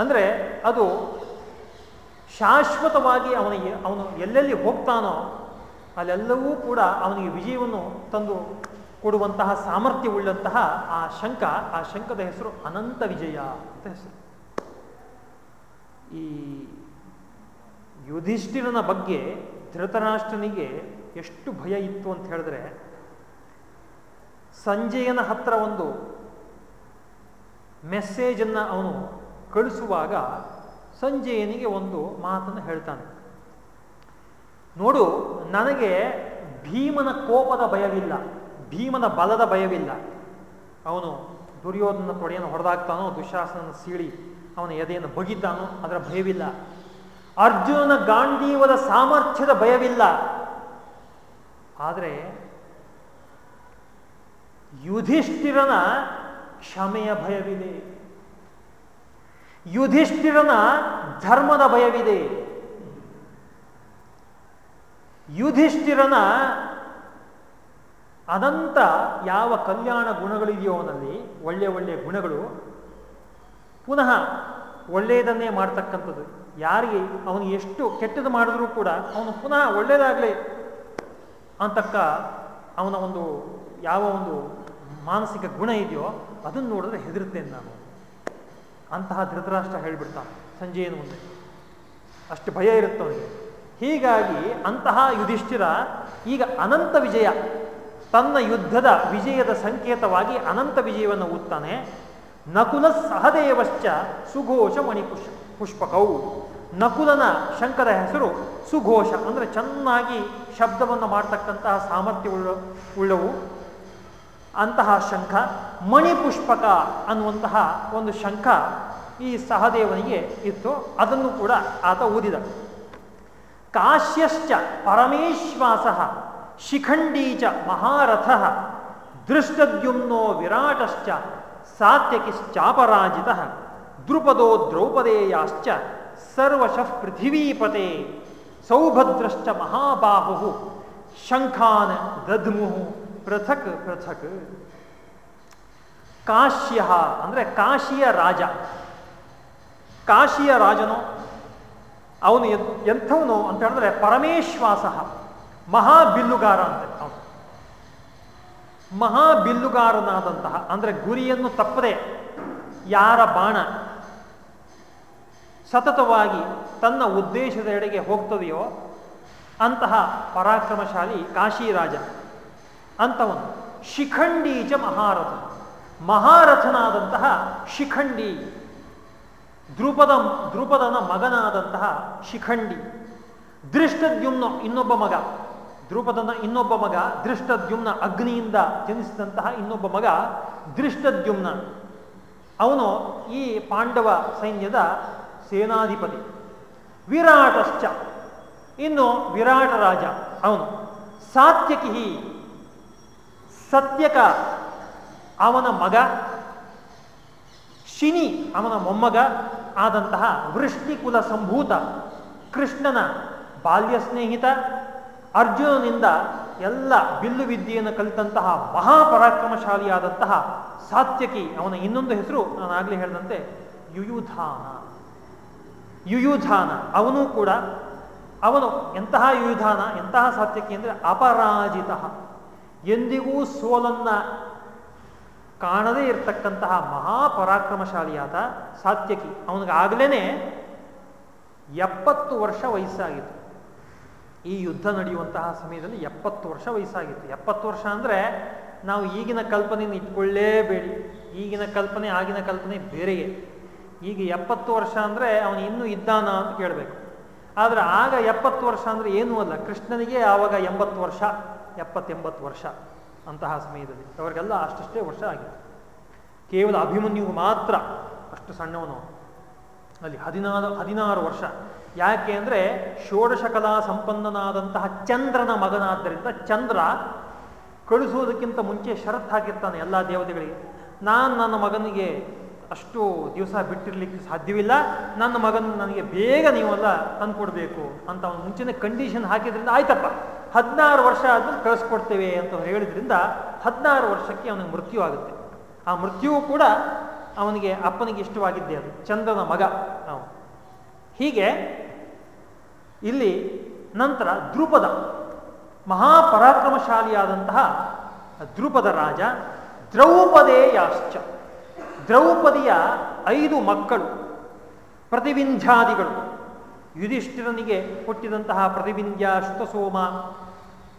ಅಂದರೆ ಅದು ಶಾಶ್ವತವಾಗಿ ಅವನಿಗೆ ಅವನು ಎಲ್ಲೆಲ್ಲಿ ಹೋಗ್ತಾನೋ ಅಲ್ಲೆಲ್ಲವೂ ಕೂಡ ಅವನಿಗೆ ವಿಜಯವನ್ನು ತಂದು ಕೊಡುವಂತಹ ಸಾಮರ್ಥ್ಯವುಳ್ಳಂತಹ ಆ ಶಂಕ ಆ ಶಂಕದ ಹೆಸರು ಅನಂತ ವಿಜಯ ಅಂತ ಹೆಸರು. ಈ ಯುಧಿಷ್ಠಿರನ ಬಗ್ಗೆ ಧೃತರಾಷ್ಟ್ರನಿಗೆ ಎಷ್ಟು ಭಯ ಇತ್ತು ಅಂತ ಹೇಳಿದ್ರೆ, ಸಂಜೆಯನ ಹತ್ರ ಒಂದು ಮೆಸೇಜನ್ನು ಅವನು ಕಳಿಸುವಾಗ ಸಂಜೆಯನಿಗೆ ಒಂದು ಮಾತನ್ನು ಹೇಳ್ತಾನೆ. ನೋಡು, ನನಗೆ ಭೀಮನ ಕೋಪದ ಭಯವಿಲ್ಲ, ಭೀಮನ ಬಲದ ಭಯವಿಲ್ಲ. ಅವನು ದುರ್ಯೋಧನ ತೊಡೆಯನ್ನು ಹೊಡೆದಾಗ್ತಾನೋ ದುಶಾಸನ ಸೀಳಿ ಅವನ ಎದೆಯನ್ನು ಬಗಿದ್ದಾನೋ ಅದರ ಭಯವಿಲ್ಲ. ಅರ್ಜುನನ ಗಾಂಧೀವದ ಸಾಮರ್ಥ್ಯದ ಭಯವಿಲ್ಲ. ಆದರೆ ಯುಧಿಷ್ಠಿರನ ಕ್ಷಮೆಯ ಭಯವಿದೆ. ಯುಧಿಷ್ಠಿರನ ಧರ್ಮದ ಭಯವಿದೆ. ಯುಧಿಷ್ಠಿರನ ಅನಂತ ಯಾವ ಕಲ್ಯಾಣ ಗುಣಗಳಿದೆಯೋ ಅವನಲ್ಲಿ, ಒಳ್ಳೆ ಒಳ್ಳೆಯ ಗುಣಗಳು, ಪುನಃ ಒಳ್ಳೆಯದನ್ನೇ ಮಾಡ್ತಕ್ಕಂಥದ್ದು. ಯಾರಿಗೆ ಅವನು ಎಷ್ಟು ಕೆಟ್ಟದ್ದು ಮಾಡಿದ್ರೂ ಕೂಡ ಅವನು ಪುನಃ ಒಳ್ಳೇದಾಗಲಿ ಅಂತಕ್ಕ ಅವನ ಒಂದು ಯಾವ ಒಂದು ಮಾನಸಿಕ ಗುಣ ಇದೆಯೋ ಅದನ್ನು ನೋಡಿದ್ರೆ ಹೆದರುತ್ತೇನೆ ನಾನು. ಅಂತಹ ಧೃತರಾಷ್ಟ್ರ ಹೇಳಿಬಿಡ್ತಾನೆ ಸಂಜೆಯನ್ನು ಮುಂದೆ. ಅಷ್ಟು ಭಯ ಇರುತ್ತೆ ಅವನಿಗೆ. ಹೀಗಾಗಿ ಅಂತಹ ಯುಧಿಷ್ಠಿರ ಈಗ ಅನಂತ ವಿಜಯ, ತನ್ನ ಯುದ್ಧದ ವಿಜಯದ ಸಂಕೇತವಾಗಿ ಅನಂತ ವಿಜಯವನ್ನು ಊದ್ತಾನೆ. ನಕುಲ ಸಹದೇವಶ್ಚ ಸುಘೋಷ ಮಣಿಪುಷ್ ಪುಷ್ಪಕವು ನಕುಲನ ಶಂಕರ ಹೆಸರು ಸುಘೋಷ, ಅಂದರೆ ಚೆನ್ನಾಗಿ ಶಬ್ದವನ್ನು ಮಾಡ್ತಕ್ಕಂತಹ ಸಾಮರ್ಥ್ಯವುಳ್ಳ ಉಳ್ಳವು. ಅಂತಹ ಶಂಖ, ಮಣಿಪುಷ್ಪಕ ಅನ್ನುವಂತಹ ಒಂದು ಶಂಖ ಈ ಸಹದೇವನಿಗೆ ಇತ್ತು. ಅದನ್ನು ಕೂಡ ಆತ ಊದಿದ. ಕಾಶ್ಯಶ್ಚ ಪರಮೇಶ್ವಾಸ ಶಿಖಂಡೀಚ ಮಹಾರಥ ದೃಷ್ಟದ್ಯುಮ್ನೋ ವಿರಾಟಶ್ಚ ಸಾತ್ಯಕಿಶ್ಚಾಪರಾಜಿತ ದ್ರುಪದೋ ದ್ರೌಪದೇಯಾಶ್ಚ ಸರ್ವಶಃ ಪೃಥಿವೀಪತೆ ಸೌಭದ್ರಶ್ಚ ಮಹಾಬಾಹು ಶಂಖಾನ್ ದದ್ಮು ಪೃಥಕ್ ಪೃಥಕ್. ಕಾಶ್ಯ ಅಂದರೆ ಕಾಶಿಯ ರಾಜ. ಕಾಶಿಯ ರಾಜನು ಅವನು ಎಂಥವನು ಅಂತ ಹೇಳಿದ್ರೆ ಪರಮೇಶ್ವಾಸ, ಮಹಾಬಿಲ್ಲುಗಾರ ಅಂತ ಅವನು. ಮಹಾಬಿಲ್ಲುಗಾರನಾದಂತಹ ಅಂದರೆ ಗುರಿಯನ್ನು ತಪ್ಪದೆ ಯಾರ ಬಾಣ ಸತತವಾಗಿ ತನ್ನ ಉದ್ದೇಶದ ಎಡೆಗೆ ಹೋಗ್ತದೆಯೋ ಅಂತಹ ಪರಾಕ್ರಮಶಾಲಿ ಕಾಶಿರಾಜ, ಅಂತವನು ಶಿಖಂಡೀಚ ಮಹಾರಥ ಮಹಾರಥನಾದಂತಹ ಶಿಖಂಡಿ, ದ್ರುಪದ, ದ್ರುಪದನ ಮಗನಾದಂತಹ ಶಿಖಂಡಿ ದೃಷ್ಟದ್ಯುಮ್ನ ಇನ್ನೊಬ್ಬ ಮಗ, ದ್ರುಪದನ ಇನ್ನೊಬ್ಬ ಮಗ ದೃಷ್ಟದ್ಯುಮ್ನ ಅಗ್ನಿಯಿಂದ ಜನಿಸಿದಂತಹ ಇನ್ನೊಬ್ಬ ಮಗ ದೃಷ್ಟದ್ಯುಮ್ನ ಅವನು ಈ ಪಾಂಡವ ಸೈನ್ಯದ ಸೇನಾಧಿಪತಿ. ವಿರಾಟಶ್ಚ. ಇನ್ನು ವಿರಾಟ ರಾಜ ಅವನು ಸಾತ್ಯಕಿ ಸತ್ಯಕ ಅವನ ಮಗ. ಶಿನಿ ಅವನ ಮೊಮ್ಮಗ. ಆದಂತಹ ವೃಷ್ಟಿಕುಲ ಸಂಭೂತ ಕೃಷ್ಣನ ಬಾಲ್ಯ ಸ್ನೇಹಿತ. ಅರ್ಜುನನಿಂದ ಎಲ್ಲ ಬಿಲ್ಲು ವಿದ್ಯೆಯನ್ನು ಕಲಿತಂತಹ ಮಹಾಪರಾಕ್ರಮಶಾಲಿಯಾದಂತಹ ಸಾತ್ಯಕಿ. ಅವನ ಇನ್ನೊಂದು ಹೆಸರು ನಾನು ಆಗಲೇ ಹೇಳಿದಂತೆ ಯುಯುಧಾನ. ಯುಯುಧಾನ. ಅವನು ಕೂಡ ಅವನು ಎಂತಹ ಯುಯುಧಾನ, ಎಂತಹ ಸಾತ್ಯಕಿ ಅಂದರೆ ಅಪರಾಜಿತ. ಎಂದಿಗೂ ಸೋಲನ್ನ ಕಾಣದೇ ಇರತಕ್ಕಂತಹ ಮಹಾಪರಾಕ್ರಮಶಾಲಿಯಾದ ಸಾತ್ಯಕಿ ಅವನಿಗಾಗಲೇ ಎಪ್ಪತ್ತು ವರ್ಷ ವಯಸ್ಸಾಗಿತ್ತು. ಈ ಯುದ್ಧ ನಡೆಯುವಂತಹ ಸಮಯದಲ್ಲಿ ಎಪ್ಪತ್ತು ವರ್ಷ ವಯಸ್ಸಾಗಿತ್ತು. ಎಪ್ಪತ್ತು ವರ್ಷ ಅಂದರೆ ನಾವು ಈಗಿನ ಕಲ್ಪನೆಯನ್ನು ಇಟ್ಕೊಳ್ಳೇಬೇಡಿ. ಈಗಿನ ಕಲ್ಪನೆ, ಆಗಿನ ಕಲ್ಪನೆ ಬೇರೆಯೇ. ಈಗ ಎಪ್ಪತ್ತು ವರ್ಷ ಅಂದರೆ ಅವನು ಇನ್ನೂ ಇದ್ದಾನ ಅಂತ ಕೇಳಬೇಕು. ಆದರೆ ಆಗ ಎಪ್ಪತ್ತು ವರ್ಷ ಅಂದರೆ ಏನೂ ಅಲ್ಲ. ಕೃಷ್ಣನಿಗೆ ಆವಾಗ ಎಂಬತ್ತು ವರ್ಷ, ಎಪ್ಪತ್ತೆಂಬತ್ತು ವರ್ಷ ಅಂತಹ ಸಮಯದಲ್ಲಿ. ಅವರಿಗೆಲ್ಲ ಅಷ್ಟಷ್ಟೇ ವರ್ಷ ಆಗಿತ್ತು ಕೇವಲ ಅಭಿಮನ್ಯು ಮಾತ್ರ ಅಷ್ಟು ಸಣ್ಣವನು ಅಲ್ಲಿ ಹದಿನಾರು ಹದಿನಾರು ವರ್ಷ. ಯಾಕೆ ಅಂದರೆ ಷೋಡಶ ಕಲಾ ಸಂಪನ್ನನಾದಂತಹ ಚಂದ್ರನ ಮಗನಾದ್ದರಿಂದ ಚಂದ್ರ ಕಳಿಸುವುದಕ್ಕಿಂತ ಮುಂಚೆ ಷರತ್ ಹಾಕಿರ್ತಾನೆ ಎಲ್ಲ ದೇವತೆಗಳಿಗೆ. ನಾನು ನನ್ನ ಮಗನಿಗೆ ಅಷ್ಟು ದಿವಸ ಬಿಟ್ಟಿರ್ಲಿಕ್ಕೆ ಸಾಧ್ಯವಿಲ್ಲ. ನನ್ನ ಮಗನ ನನಗೆ ಬೇಗ ನೀವೆಲ್ಲ ತಂದುಕೊಡ್ಬೇಕು ಅಂತ ಅವನು ಮುಂಚಿನ ಕಂಡೀಷನ್ ಹಾಕಿದ್ರಿಂದ ಆಯ್ತಪ್ಪ. ಹದಿನಾರು ವರ್ಷ ಆದ್ಮೇಲೆ ಕಳಿಸ್ಕೊಡ್ತೇವೆ ಅಂತ ಹೇಳಿದ್ರಿಂದ ಹದಿನಾರು ವರ್ಷಕ್ಕೆ ಅವನಿಗೆ ಮೃತ್ಯು ಆಗುತ್ತೆ. ಆ ಮೃತ್ಯುವು ಕೂಡ ಅವನಿಗೆ ಅಪ್ಪನಿಗೆ ಇಷ್ಟವಾಗಿದ್ದೆ ಅದು ಚಂದ್ರನ ಮಗ ಅವನು ಹೀಗೆ ಇಲ್ಲಿ ನಂತರ ದ್ರುಪದ, ಮಹಾಪರಾಕ್ರಮಶಾಲಿಯಾದಂತಹ ದ್ರುಪದ ರಾಜ ದ್ರೌಪದೇಯಾಶ್ಚ. ದ್ರೌಪದಿಯ ಐದು ಮಕ್ಕಳು ಪ್ರತಿವಿಂಧ್ಯಾದಿಗಳು ಯುಧಿಷ್ಠಿರನಿಗೆ ಹುಟ್ಟಿದಂತಹ ಪ್ರತಿವಿಂಧ್ಯ ಶುತಸೋಮ,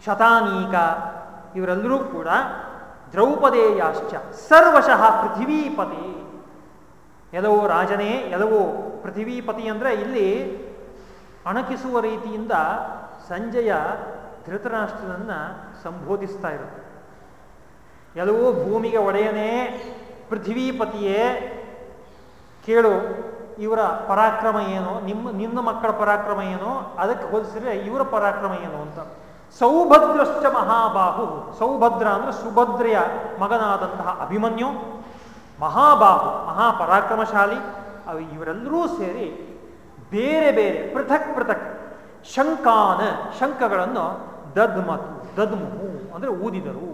ಶತಾನೀಕ, ಇವರೆಲ್ಲರೂ ಕೂಡ ದ್ರೌಪದೇಯಾಶ್ಚ, ಸರ್ವಶಃ ಪೃಥಿವೀಪತಿ. ಎಲ್ಲವೋ ರಾಜನೇ ಎಲ್ಲವೋ ಪೃಥಿವೀಪತಿ ಅಂದರೆ ಇಲ್ಲಿ ಅಣಕಿಸುವ ರೀತಿಯಿಂದ ಸಂಜಯ ಧೃತರಾಷ್ಟ್ರನನ್ನು ಸಂಬೋಧಿಸ್ತಾ ಇರುತ್ತೆ. ಎಲ್ಲವೋ ಭೂಮಿಗೆ ಒಡೆಯನೇ ಪೃಥ್ವೀಪತಿಯೇ ಕೇಳು, ಇವರ ಪರಾಕ್ರಮ ಏನು? ನಿಮ್ಮ, ನಿನ್ನ ಮಕ್ಕಳ ಪರಾಕ್ರಮ ಏನು? ಅದಕ್ಕೆ ಹೋಲಿಸಿದ್ರೆ ಇವರ ಪರಾಕ್ರಮ ಏನು ಅಂತ. ಸೌಭದ್ರಶ್ಚ ಮಹಾಬಾಹು. ಸೌಭದ್ರ ಅಂದ್ರೆ ಸುಭದ್ರೆಯ ಮಗನಾದಂತಹ ಅಭಿಮನ್ಯು. ಮಹಾಬಾಹು, ಮಹಾಪರಾಕ್ರಮಶಾಲಿ. ಅವು ಇವರೆಲ್ಲರೂ ಸೇರಿ ಬೇರೆ ಬೇರೆ, ಪೃಥಕ್ ಪೃಥಕ್, ಶಂಕಾನ, ಶಂಕಗಳನ್ನು ದದ್ಮತು ದದ್ಮು ಅಂದರೆ ಊದಿದರು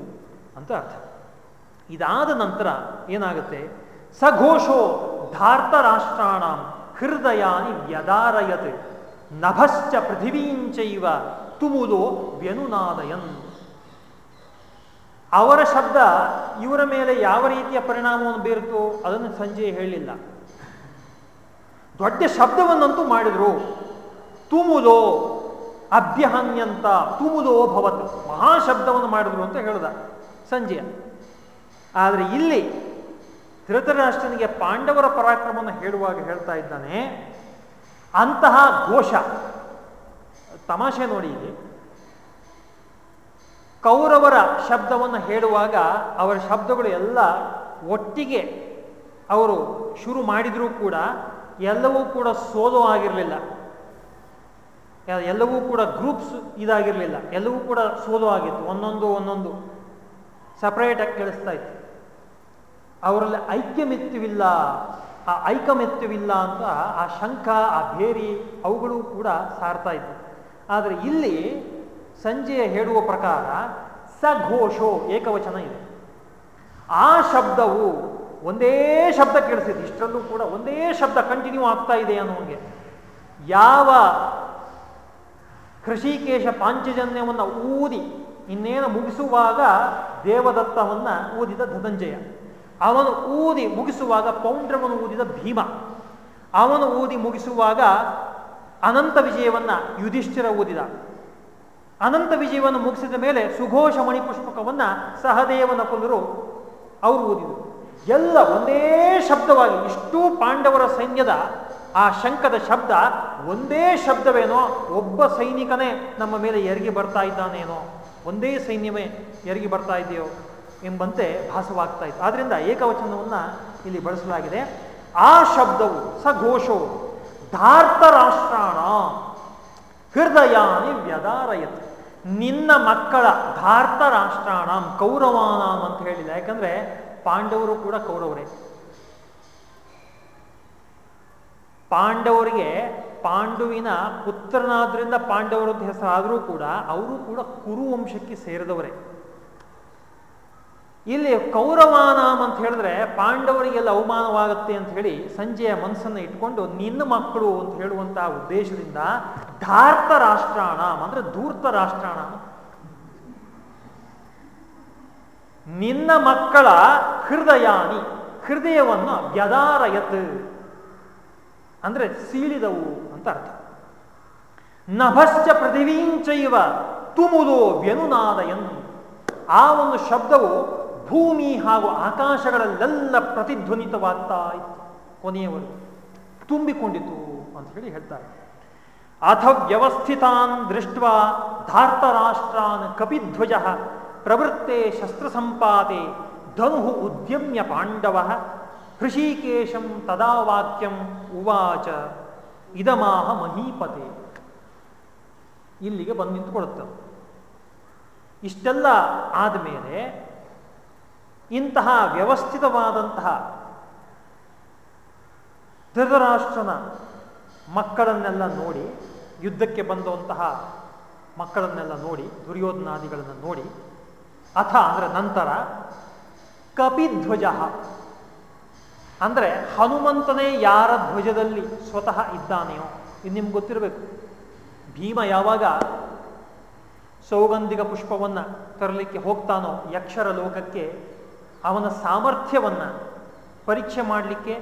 ಅಂತ ಅರ್ಥ. ಇದಾದ ನಂತರ ಏನಾಗುತ್ತೆ? ಸಘೋಷೋ ಧಾರ್ತರಾಷ್ಟ್ರಾಣ ಹೃದಯಾನಿ ವ್ಯದಾರಯತ್ ನಭಶ್ಚ ಪೃಥಿವೀಂಚೈವ ತುಮುಲೋ ವ್ಯನುನಾದಯನ್. ಅವರ ಶಬ್ದ ಇವರ ಮೇಲೆ ಯಾವ ರೀತಿಯ ಪರಿಣಾಮವನ್ನು ಬೀರುತ್ತೋ ಅದನ್ನು ಸಂಜೆ ಹೇಳಿಲ್ಲ. ದೊಡ್ಡ ಶಬ್ದವನ್ನಂತೂ ಮಾಡಿದ್ರು. ತುಮುಲೋ ಅಭ್ಯಹನ್ಯಂತ ತುಮುಲೋ ಭವತ್ ಮಹಾಶಬ್ದವನ್ನು ಮಾಡಿದ್ರು ಅಂತ ಹೇಳ್ದ ಸಂಜೆ ಆದರೆ ಇಲ್ಲಿ ಧೃತರಾಷ್ಟ್ರನಿಗೆ ಪಾಂಡವರ ಪರಾಕ್ರಮವನ್ನು ಹೇಳುವಾಗ ಹೇಳ್ತಾ ಇದ್ದಾನೆ, ಅಂತಹ ಘೋಷ. ತಮಾಷೆ ನೋಡಿ ಇಲ್ಲಿ. ಕೌರವರ ಶಬ್ದವನ್ನು ಹೇಳುವಾಗ ಅವರ ಶಬ್ದಗಳು ಎಲ್ಲ ಒಟ್ಟಿಗೆ ಅವರು ಶುರು ಮಾಡಿದರೂ ಕೂಡ ಎಲ್ಲವೂ ಕೂಡ ಸೋಲೋ ಆಗಿರಲಿಲ್ಲ. ಎಲ್ಲವೂ ಕೂಡ ಗ್ರೂಪ್ಸ್ ಇದಾಗಿರಲಿಲ್ಲ. ಎಲ್ಲವೂ ಕೂಡ ಸೋಲೋ ಆಗಿತ್ತು. ಒಂದೊಂದು ಒಂದೊಂದು. ಸಪ್ರೇಟಾಗಿ ಕೇಳಿಸ್ತಾ ಇತ್ತು. ಅವರಲ್ಲಿ ಐಕ್ಯಮೆತ್ತವಿಲ್ಲ, ಆ ಐಕಮೆತ್ತವಿಲ್ಲ ಅಂತ ಆ ಶಂಖ, ಆ ಭೇರಿ ಅವುಗಳು ಕೂಡ ಸಾರ್ತಾ ಇತ್ತು ಆದರೆ ಇಲ್ಲಿ ಸಂಜೆಯ ಹೇಳುವ ಪ್ರಕಾರ ಸಘೋಷೋ ಏಕವಚನ ಇದೆ. ಆ ಶಬ್ದವು ಒಂದೇ ಶಬ್ದ ಕೇಳಿಸಿದೆ. ಇಷ್ಟರಲ್ಲೂ ಕೂಡ ಒಂದೇ ಶಬ್ದ ಕಂಟಿನ್ಯೂ ಆಗ್ತಾ ಇದೆ ಅನ್ನೋಂಗೆ. ಯಾವ ಕೃಷಿಕೇಶ ಪಾಂಚಜನ್ಯವನ್ನು ಊದಿ ಇನ್ನೇನು ಮುಗಿಸುವಾಗ ದೇವದತ್ತವನ್ನು ಊದಿದ ಧನಂಜಯ. ಅವನು ಊದಿ ಮುಗಿಸುವಾಗ ಪೌಂಡ್ರವನು ಊದಿದ ಭೀಮ. ಅವನು ಊದಿ ಮುಗಿಸುವಾಗ ಅನಂತ ವಿಜಯವನ್ನ ಯುಧಿಷ್ಠಿರ ಊದಿದ. ಅನಂತ ವಿಜಯವನ್ನು ಮುಗಿಸಿದ ಮೇಲೆ ಸುಘೋಷ ಮಣಿಪುಷ್ಪಕವನ್ನ ಸಹದೇವನ ಕುಲರು ಅವರು ಊದಿದರು. ಎಲ್ಲ ಒಂದೇ ಶಬ್ದವಾಗಿ ಇಷ್ಟೂ ಪಾಂಡವರ ಸೈನ್ಯದ ಆ ಶಂಕದ ಶಬ್ದ ಒಂದೇ ಶಬ್ದವೇನೋ, ಒಬ್ಬ ಸೈನಿಕನೇ ನಮ್ಮ ಮೇಲೆ ಎರಗಿ ಬರ್ತಾ ಇದ್ದಾನೇನೋ, ಒಂದೇ ಸೈನ್ಯವೇ ಎರಗಿ ಬರ್ತಾ ಇದೆಯೋ? ಎಂಬಂತೆ ಭಾಸವಾಗ್ತಾ ಇತ್ತು ಆದ್ರಿಂದ ಏಕವಚನವನ್ನ ಇಲ್ಲಿ ಬಳಸಲಾಗಿದೆ. ಆ ಶಬ್ದವು ಸಘೋಷವು ಘೋಷವು ಧಾರ್ತರಾಷ್ಟ್ರಾಣ ಹೃದಯಾನಿ ವ್ಯದಾರಯತ್ ನಿನ್ನ ಮಕ್ಕಳ ಧಾರ್ತ ರಾಷ್ಟ್ರಾಣಂ ಕೌರವಾನಾಂ ಅಂತ ಹೇಳಿದ ಯಾಕಂದ್ರೆ ಪಾಂಡವರು ಕೂಡ ಕೌರವರೇ. ಪಾಂಡವರಿಗೆ ಪಾಂಡುವಿನ ಪುತ್ರನಾದ್ರಿಂದ ಪಾಂಡವರು ಹೆಸರಾದರೂ ಕೂಡ, ಅವರು ಕೂಡ ಕುರುವಂಶಕ್ಕೆ ಸೇರಿದವರೇ. ಇಲ್ಲಿ ಕೌರವಾನಾಮ್ ಅಂತ ಹೇಳಿದ್ರೆ ಪಾಂಡವರಿಗೆಲ್ಲ ಅವಮಾನವಾಗುತ್ತೆ ಅಂತ ಹೇಳಿ ಸಂಜೆಯ ಮನಸ್ಸನ್ನು ಇಟ್ಕೊಂಡು ನಿನ್ನ ಮಕ್ಕಳು ಅಂತ ಹೇಳುವಂತಹ ಉದ್ದೇಶದಿಂದ ಧಾರ್ತ ರಾಷ್ಟ್ರಾಣ ಅಂದ್ರೆ ಧೂರ್ತ ರಾಷ್ಟ್ರಾಣಾಮ್. ನಿನ್ನ ಮಕ್ಕಳ ಹೃದಯಾನಿ, ಹೃದಯವನ್ನು ವ್ಯದಾರಯತ್ ಅಂದ್ರೆ ಸೀಳಿದವು ಅಂತ ಅರ್ಥ. ನಭಶ್ಚ ಪೃಥಿವೀಂಚೈವ ತುಮುದೋ ವ್ಯನುನಾದಯನ್. ಆ ಒಂದು ಶಬ್ದವು ಭೂಮಿ ಹಾಗೂ ಆಕಾಶಗಳಲ್ಲೆಲ್ಲ ಪ್ರತಿಧ್ವನಿತವಾಗ್ತಾ ಇತ್ತು. ಕೊನೆಯವರು ತುಂಬಿಕೊಂಡಿತು ಅಂತ ಹೇಳಿ ಹೇಳ್ತಾರೆ. ಅಥ ವ್ಯವಸ್ಥಿತಾನ್ ದೃಷ್ಟ ಧಾರ್ತರಾಷ್ಟ್ರಾನ್ ಕಪಿಧ್ವಜ ಪ್ರವೃತ್ತೆ ಶಸ್ತ್ರಸಂಪಾತೆ ಧನು ಉದ್ಯಮ್ಯ ಪಾಂಡವ ಹೃಷಿಕೇಶಂ ತದಾ ವಾಕ್ಯಂ ಉವಾಚ ಇದಮಾಹ ಮಹೀಪತೆ. ಇಲ್ಲಿಗೆ ಬಂದು ನಿಂತುಕೊಳ್ಳುತ್ತೆ. ಇಷ್ಟೆಲ್ಲ ಆದಮೇಲೆ ಇಂತಹ ವ್ಯವಸ್ಥಿತವಾದಂತಹ ಧೃತರಾಷ್ಟ್ರನ ಮಕ್ಕಳನ್ನೆಲ್ಲ ನೋಡಿ, ಯುದ್ಧಕ್ಕೆ ಬಂದಂತಹ ಮಕ್ಕಳನ್ನೆಲ್ಲ ನೋಡಿ, ದುರ್ಯೋಧನಾದಿಗಳನ್ನು ನೋಡಿ, ಅಥ ಅಂದರೆ ನಂತರ ಕಪಿಧ್ವಜ. ಅಂದರೆ ಹನುಮಂತನೇ ಯಾರ ಧ್ವಜದಲ್ಲಿ ಸ್ವತಃ ಇದ್ದಾನೆಯೋ ಇದು ನಿಮ್ಗೆ ಗೊತ್ತಿರಬೇಕು. ಭೀಮ ಯಾವಾಗ ಸೌಗಂಧಿಕ ಪುಷ್ಪವನ್ನು ತರಲಿಕ್ಕೆ ಹೋಗ್ತಾನೋ ಯಕ್ಷರ ಲೋಕಕ್ಕೆ ಅವನ ಸಾಮರ್ಥ್ಯವನ್ನು ಪರೀಕ್ಷೆ ಮಾಡಲಿಕ್ಕೆ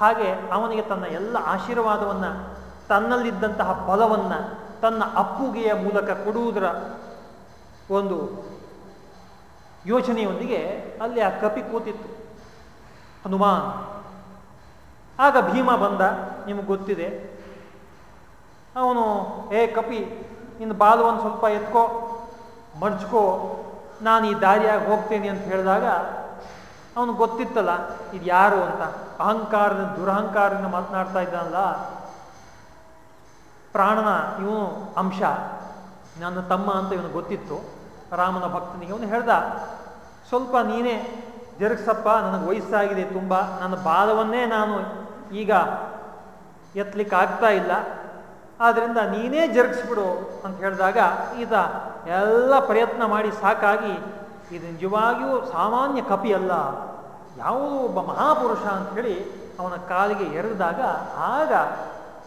ಹಾಗೆ ಅವನಿಗೆ ತನ್ನ ಎಲ್ಲ ಆಶೀರ್ವಾದವನ್ನು, ತನ್ನಲ್ಲಿದ್ದಂತಹ ಬಲವನ್ನು, ತನ್ನ ಅಪ್ಪುಗೆಯ ಮೂಲಕ ಕೊಡುವುದರ ಒಂದು ಯೋಚನೆಯೊಂದಿಗೆ ಅಲ್ಲಿ ಆ ಕಪಿ ಕೂತಿತ್ತು. ಹನುಮಾನ್. ಆಗ ಭೀಮ ಬಂದ, ನಿಮಗೆ ಗೊತ್ತಿದೆ. ಅವನು, ಏ ಕಪಿ ನಿನ್ನ ಬಾಲವನ್ನು ಸ್ವಲ್ಪ ಎತ್ಕೋ, ಮಡ್ಚ್ಕೋ, ನಾನು ಈ ದಾರಿಯಾಗಿ ಹೋಗ್ತೇನೆ ಅಂತ ಹೇಳಿದಾಗ ಅವನು ಗೊತ್ತಿತ್ತಲ್ಲ, ಇದು ಯಾರು ಅಂತ. ಅಹಂಕಾರದ ದುರಹಂಕಾರದಿಂದ ಮಾತನಾಡ್ತಾ ಇದ್ದಾನಲ್ಲ. ಪ್ರಾಣನ ಇವನು ಅಂಶ. ನನ್ನ ತಮ್ಮ ಅಂತ ಇವನು ಗೊತ್ತಿತ್ತು. ರಾಮನ ಭಕ್ತನಿಗೆ ಅವನು ಹೇಳ್ದ, ಸ್ವಲ್ಪ ನೀನೇ ಜರುಗಿಸಪ್ಪ, ನನಗೆ ವಯಸ್ಸಾಗಿದೆ ತುಂಬ. ನನ್ನ ಬಾಲವನ್ನೇ ನಾನು ಈಗ ಎತ್ತಲಿಕ್ಕೆ ಆಗ್ತಾ ಇಲ್ಲ. ಆದ್ದರಿಂದ ನೀನೇ ಜರುಗಿಸ್ಬಿಡು ಅಂತ ಹೇಳಿದಾಗ, ಈತ ಎಲ್ಲ ಪ್ರಯತ್ನ ಮಾಡಿ ಸಾಕಾಗಿ ಇದು ನಿಜವಾಗಿಯೂ ಸಾಮಾನ್ಯ ಕಪಿ ಅಲ್ಲ ಯಾವುದೋ ಒಬ್ಬ ಮಹಾಪುರುಷ ಹೇಳಿ ಅವನ ಕಾಲಿಗೆ ಎರಡಿದಾಗ ಆಗ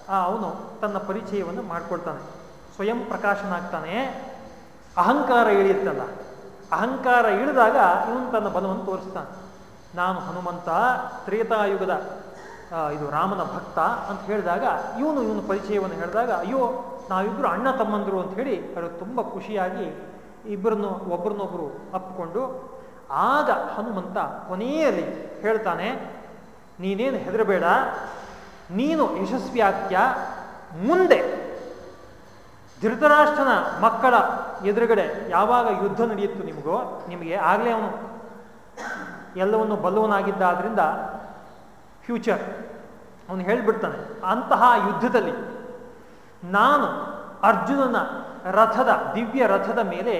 ಅವನು ತನ್ನ ಪರಿಚಯವನ್ನು ಮಾಡಿಕೊಳ್ತಾನೆ. ಸ್ವಯಂ ಪ್ರಕಾಶನಾಗ್ತಾನೆ. ಅಹಂಕಾರ ಇಳಿಯುತ್ತಲ್ಲ. ಅಹಂಕಾರ ಇಳಿದಾಗ ಇವನು ತನ್ನ ಬಲವನ್ನು ತೋರಿಸ್ತಾನೆ. ನಾನು ಹನುಮಂತ, ತ್ರೇತಾಯುಗದ ಇದು ರಾಮನ ಭಕ್ತ ಅಂತ ಹೇಳಿದಾಗ ಇವನು ಇವನು ಪರಿಚಯವನ್ನು ಹೇಳಿದಾಗ ಅಯ್ಯೋ ನಾವಿಬ್ಬರು ಅಣ್ಣ ತಮ್ಮಂದರು ಅಂತ ಹೇಳಿ ಅವರು ತುಂಬ ಖುಷಿಯಾಗಿ ಇಬ್ಬರನ್ನು ಒಬ್ಬರನ್ನೊಬ್ಬರು ಅಪ್ಪಿಕೊಂಡು ಆಗ ಹನುಮಂತ ಕೊನೆಯಲ್ಲಿ ಹೇಳ್ತಾನೆ, ನೀನೇನು ಹೆದರಬೇಡ, ನೀನು ಯಶಸ್ವಿ ಮುಂದೆ ಧೃತರಾಷ್ಟ್ರನ ಮಕ್ಕಳ ಎದುರುಗಡೆ ಯಾವಾಗ ಯುದ್ಧ ನಡೆಯಿತು ನಿಮಗೋ, ನಿಮಗೆ ಆಗಲೇ ಅವನು ಎಲ್ಲವನ್ನು ಬಲ್ಲವನಾಗಿದ್ದಾದ್ರಿಂದ ಫ್ಯೂಚರ್ ಅವನು ಹೇಳಿಬಿಡ್ತಾನೆ, ಅಂತಹ ಯುದ್ಧದಲ್ಲಿ ನಾನು ಅರ್ಜುನನ ರಥದ, ದಿವ್ಯ ರಥದ ಮೇಲೆ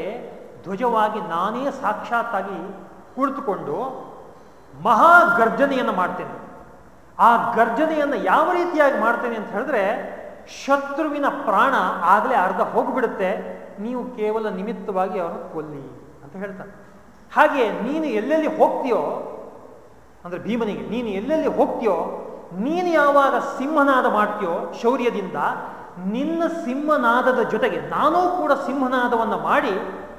ಧ್ವಜವಾಗಿ ನಾನೇ ಸಾಕ್ಷಾತ್ತಾಗಿ ಕುಳಿತುಕೊಂಡು ಮಹಾ ಗರ್ಜನೆಯನ್ನು ಮಾಡ್ತೇನೆ. ಆ ಗರ್ಜನೆಯನ್ನು ಯಾವ ರೀತಿಯಾಗಿ ಮಾಡ್ತೇನೆ ಅಂತ ಹೇಳಿದ್ರೆ, ಶತ್ರುವಿನ ಪ್ರಾಣ ಆಗಲೇ ಅರ್ಧ ಹೋಗಿಬಿಡುತ್ತೆ, ನೀವು ಕೇವಲ ನಿಮಿತ್ತವಾಗಿ ಅವನು ಕೊಲ್ಲಿ ಅಂತ ಹೇಳ್ತಾನೆ. ಹಾಗೆ ನೀನು ಎಲ್ಲೆಲ್ಲಿ ಹೋಗ್ತೀಯೋ, ಅಂದರೆ ಭೀಮನಿಗೆ, ನೀನು ಎಲ್ಲೆಲ್ಲಿ ಹೋಗ್ತೀಯೋ, ನೀನು ಯಾವಾಗ ಸಿಂಹನಾದ ಮಾಡ್ತೀಯೋ ಶೌರ್ಯದಿಂದ ನಿನ್ನ ಸಿಂಹನಾದದ ಜೊತೆಗೆ ನಾನೂ ಕೂಡ ಸಿಂಹನಾದವನ್ನು ಮಾಡಿ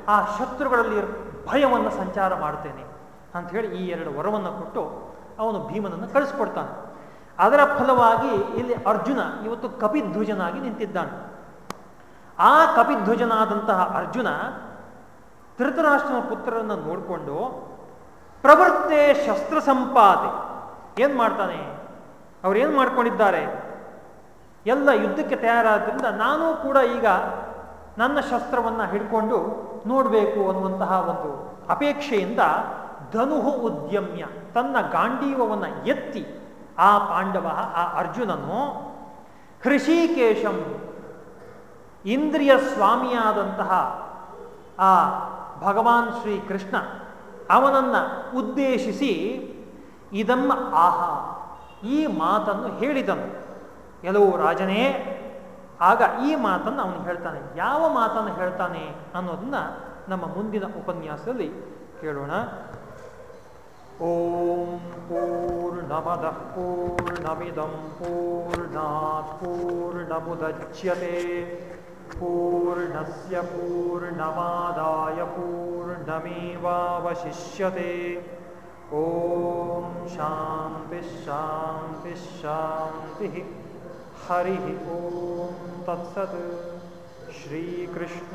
ಆ ಶತ್ರುಗಳಲ್ಲಿ ಭಯವನ್ನು ಸಂಚಾರ ಮಾಡ್ತೇನೆ ಅಂತ ಹೇಳಿ ಈ ಎರಡು ವರವನ್ನು ಕೊಟ್ಟು ಅವನು ಭೀಮನನ್ನು ಕಳಿಸ್ಕೊಡ್ತಾನೆ ಅದರ ಫಲವಾಗಿ ಇಲ್ಲಿ ಅರ್ಜುನ ಇವತ್ತು ಕಪಿಧ್ವಜನಾಗಿ ನಿಂತಿದ್ದಾನೆ. ಆ ಕಪಿಧ್ವಜನಾದಂತಹ ಅರ್ಜುನ ಧೃತರಾಷ್ಟ್ರನ ಪುತ್ರರನ್ನು ನೋಡಿಕೊಂಡು ಪ್ರವೃತ್ತೆ ಶಸ್ತ್ರ ಸಂಪಾತೆ ಏನು ಮಾಡ್ತಾನೆ? ಅವ್ರು ಏನು ಮಾಡ್ಕೊಂಡಿದ್ದಾರೆ? ಎಲ್ಲ ಯುದ್ಧಕ್ಕೆ ತಯಾರಾದ್ರಿಂದ ನಾನು ಕೂಡ ಈಗ ನನ್ನ ಶಸ್ತ್ರವನ್ನು ಹಿಡ್ಕೊಂಡು ನೋಡಬೇಕು ಅನ್ನುವಂತಹ ಒಂದು ಅಪೇಕ್ಷೆಯಿಂದ ಧನುಹು ಉದ್ಯಮ್ಯ, ತನ್ನ ಗಾಂಡೀವವನ್ನು ಎತ್ತಿ ಆ ಪಾಂಡವ, ಆ ಅರ್ಜುನನು ಹೃಷಿಕೇಶಂ ಇಂದ್ರಿಯ ಸ್ವಾಮಿಯಾದಂತಹ ಆ ಭಗವಾನ್ ಶ್ರೀ ಕೃಷ್ಣ ಅವನನ್ನ ಉದ್ದೇಶಿಸಿ ಇದಮ್ಮ ಆಹಾ ಈ ಮಾತನ್ನು ಹೇಳಿದನು. ಕೆಲವು ರಾಜನೇ, ಆಗ ಈ ಮಾತನ್ನು ಅವನು ಹೇಳ್ತಾನೆ. ಯಾವ ಮಾತನ್ನು ಹೇಳ್ತಾನೆ ಅನ್ನೋದನ್ನ ನಮ್ಮ ಮುಂದಿನ ಉಪನ್ಯಾಸದಲ್ಲಿ ಕೇಳೋಣ. ಓಂ ಪೂರ್ಣಮದ ಪೂರ್ಣಮಿದಂ ಪೂರ್ಣಾತ್ ಪೂರ್ಣಮುದಚ್ಯತೆ. ಪೂರ್ಣಸ್ಯ ಪೂರ್ಣಮಾದಾಯ ಪೂರ್ಣಮೇವಾವಶಿಷ್ಯತೆ. ಓಂ ಶಾಂತಿ ಶಾಂತಿ ಶಾಂತಿ. हरिः ॐ तत्सत् श्रीकृष्णार्पणमस्तु